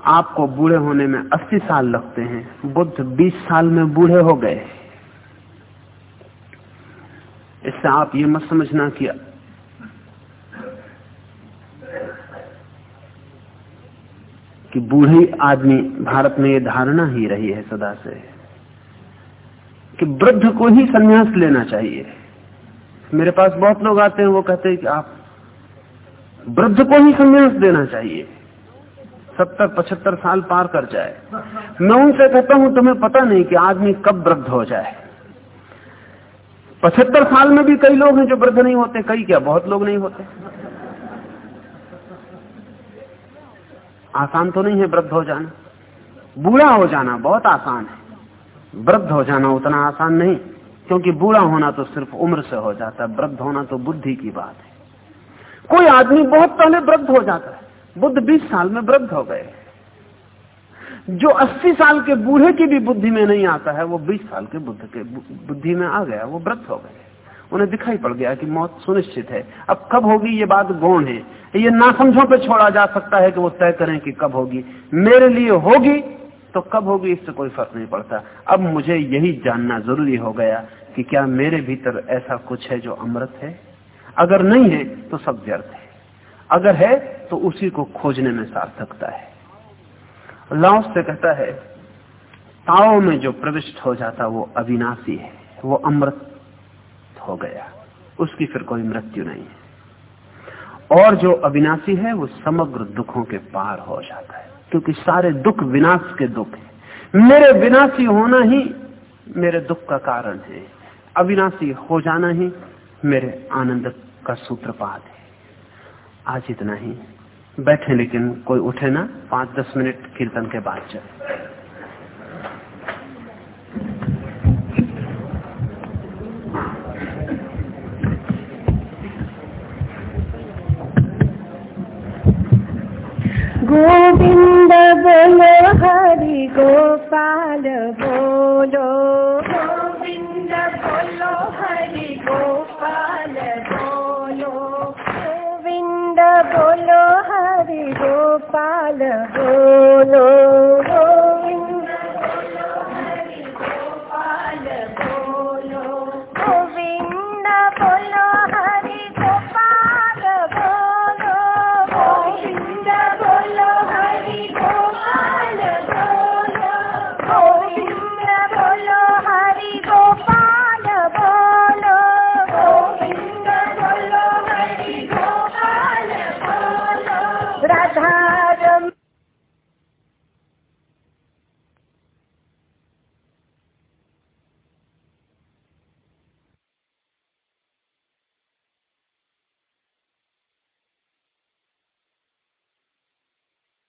आपको बूढ़े होने में 80 साल लगते हैं। बुद्ध 20 साल में बूढ़े हो गए। इससे आप ये मत समझना कि कि बूढ़े आदमी भारत में ये धारणा ही रही है सदा से, कि वृद्ध को ही संन्यास लेना चाहिए। मेरे पास बहुत लोग आते हैं, वो कहते हैं कि आप वृद्ध को ही संन्यास देना चाहिए। सत्तर, पचहत्तर साल पार कर जाए। मैं उनसे कहता हूँ, तुम्हें पता नहीं कि आदमी कब वृद्ध हो जाए। पचहत्तर साल में भी कई लोग हैं जो वृद्ध नहीं होते, कई क्या, बहुत लोग नहीं होते। आसान तो नहीं है वृद्ध हो जाना। बूढ़ा हो जाना बहुत आसान है। वृद्ध हो जाना उतना आसान नहीं, क्योंकि बूढ़ा होना तो सिर्फ़ उम्र से हो जाता है। वृद्ध होना तो बुद्धि की बात है। कोई आदमी बहुत पहले वृद्ध हो जाता है। बुद्ध 20 साल में वृद्ध हो गए। जो 80 साल के बूढ़े की भी बुद्धि में नहीं आता है, वो 20 साल के बुद्ध के बुद्धि में आ गया, वो वृद्ध हो गए। उन्हें दिखाई पड़ गया कि मौत सुनिश्चित है। अब कब होगी ये बात गौण है। ये नासमझों पे छोड़ा जा सकता है कि वो तय करें कि कब होगी। मेरे लिए होगी तो कब होगी, इससे कोई फ़र्क नहीं पड़ता। अब मुझे यही जानना ज़रूरी हो गया कि क्या मेरे भीतर ऐसा कुछ है जो अमृत है? अगर नहीं है तो सब व्यर्थ है। अगर है तो उसी को खोजने में सार्थकता है। लाओस से कहता है, ताओ में जो प्रविष्ट हो जाता, वो अविनाशी है, वो अमृत हो गया। उसकी फिर कोई मृत्यु नहीं है। और जो अविनाशी है, वो समग्र दुखों के पार हो जाता है, क्योंकि सारे दुख विनाश के दुख है। मेरे विनाशी होना ही मेरे दुख का कारण है। अविनाशी हो जाना ही मेरे आनंद का सूत्रपात है। आज इतना ही। बैठे लेकिन कोई उठे ना पाँच दस मिनट कीर्तन के बाद चले। गोविंद बोलो हरि गोपाल बोलो। गोविंद बोलो हरि गोपाल बोलो। बोलो हरि गोपाल बोलो।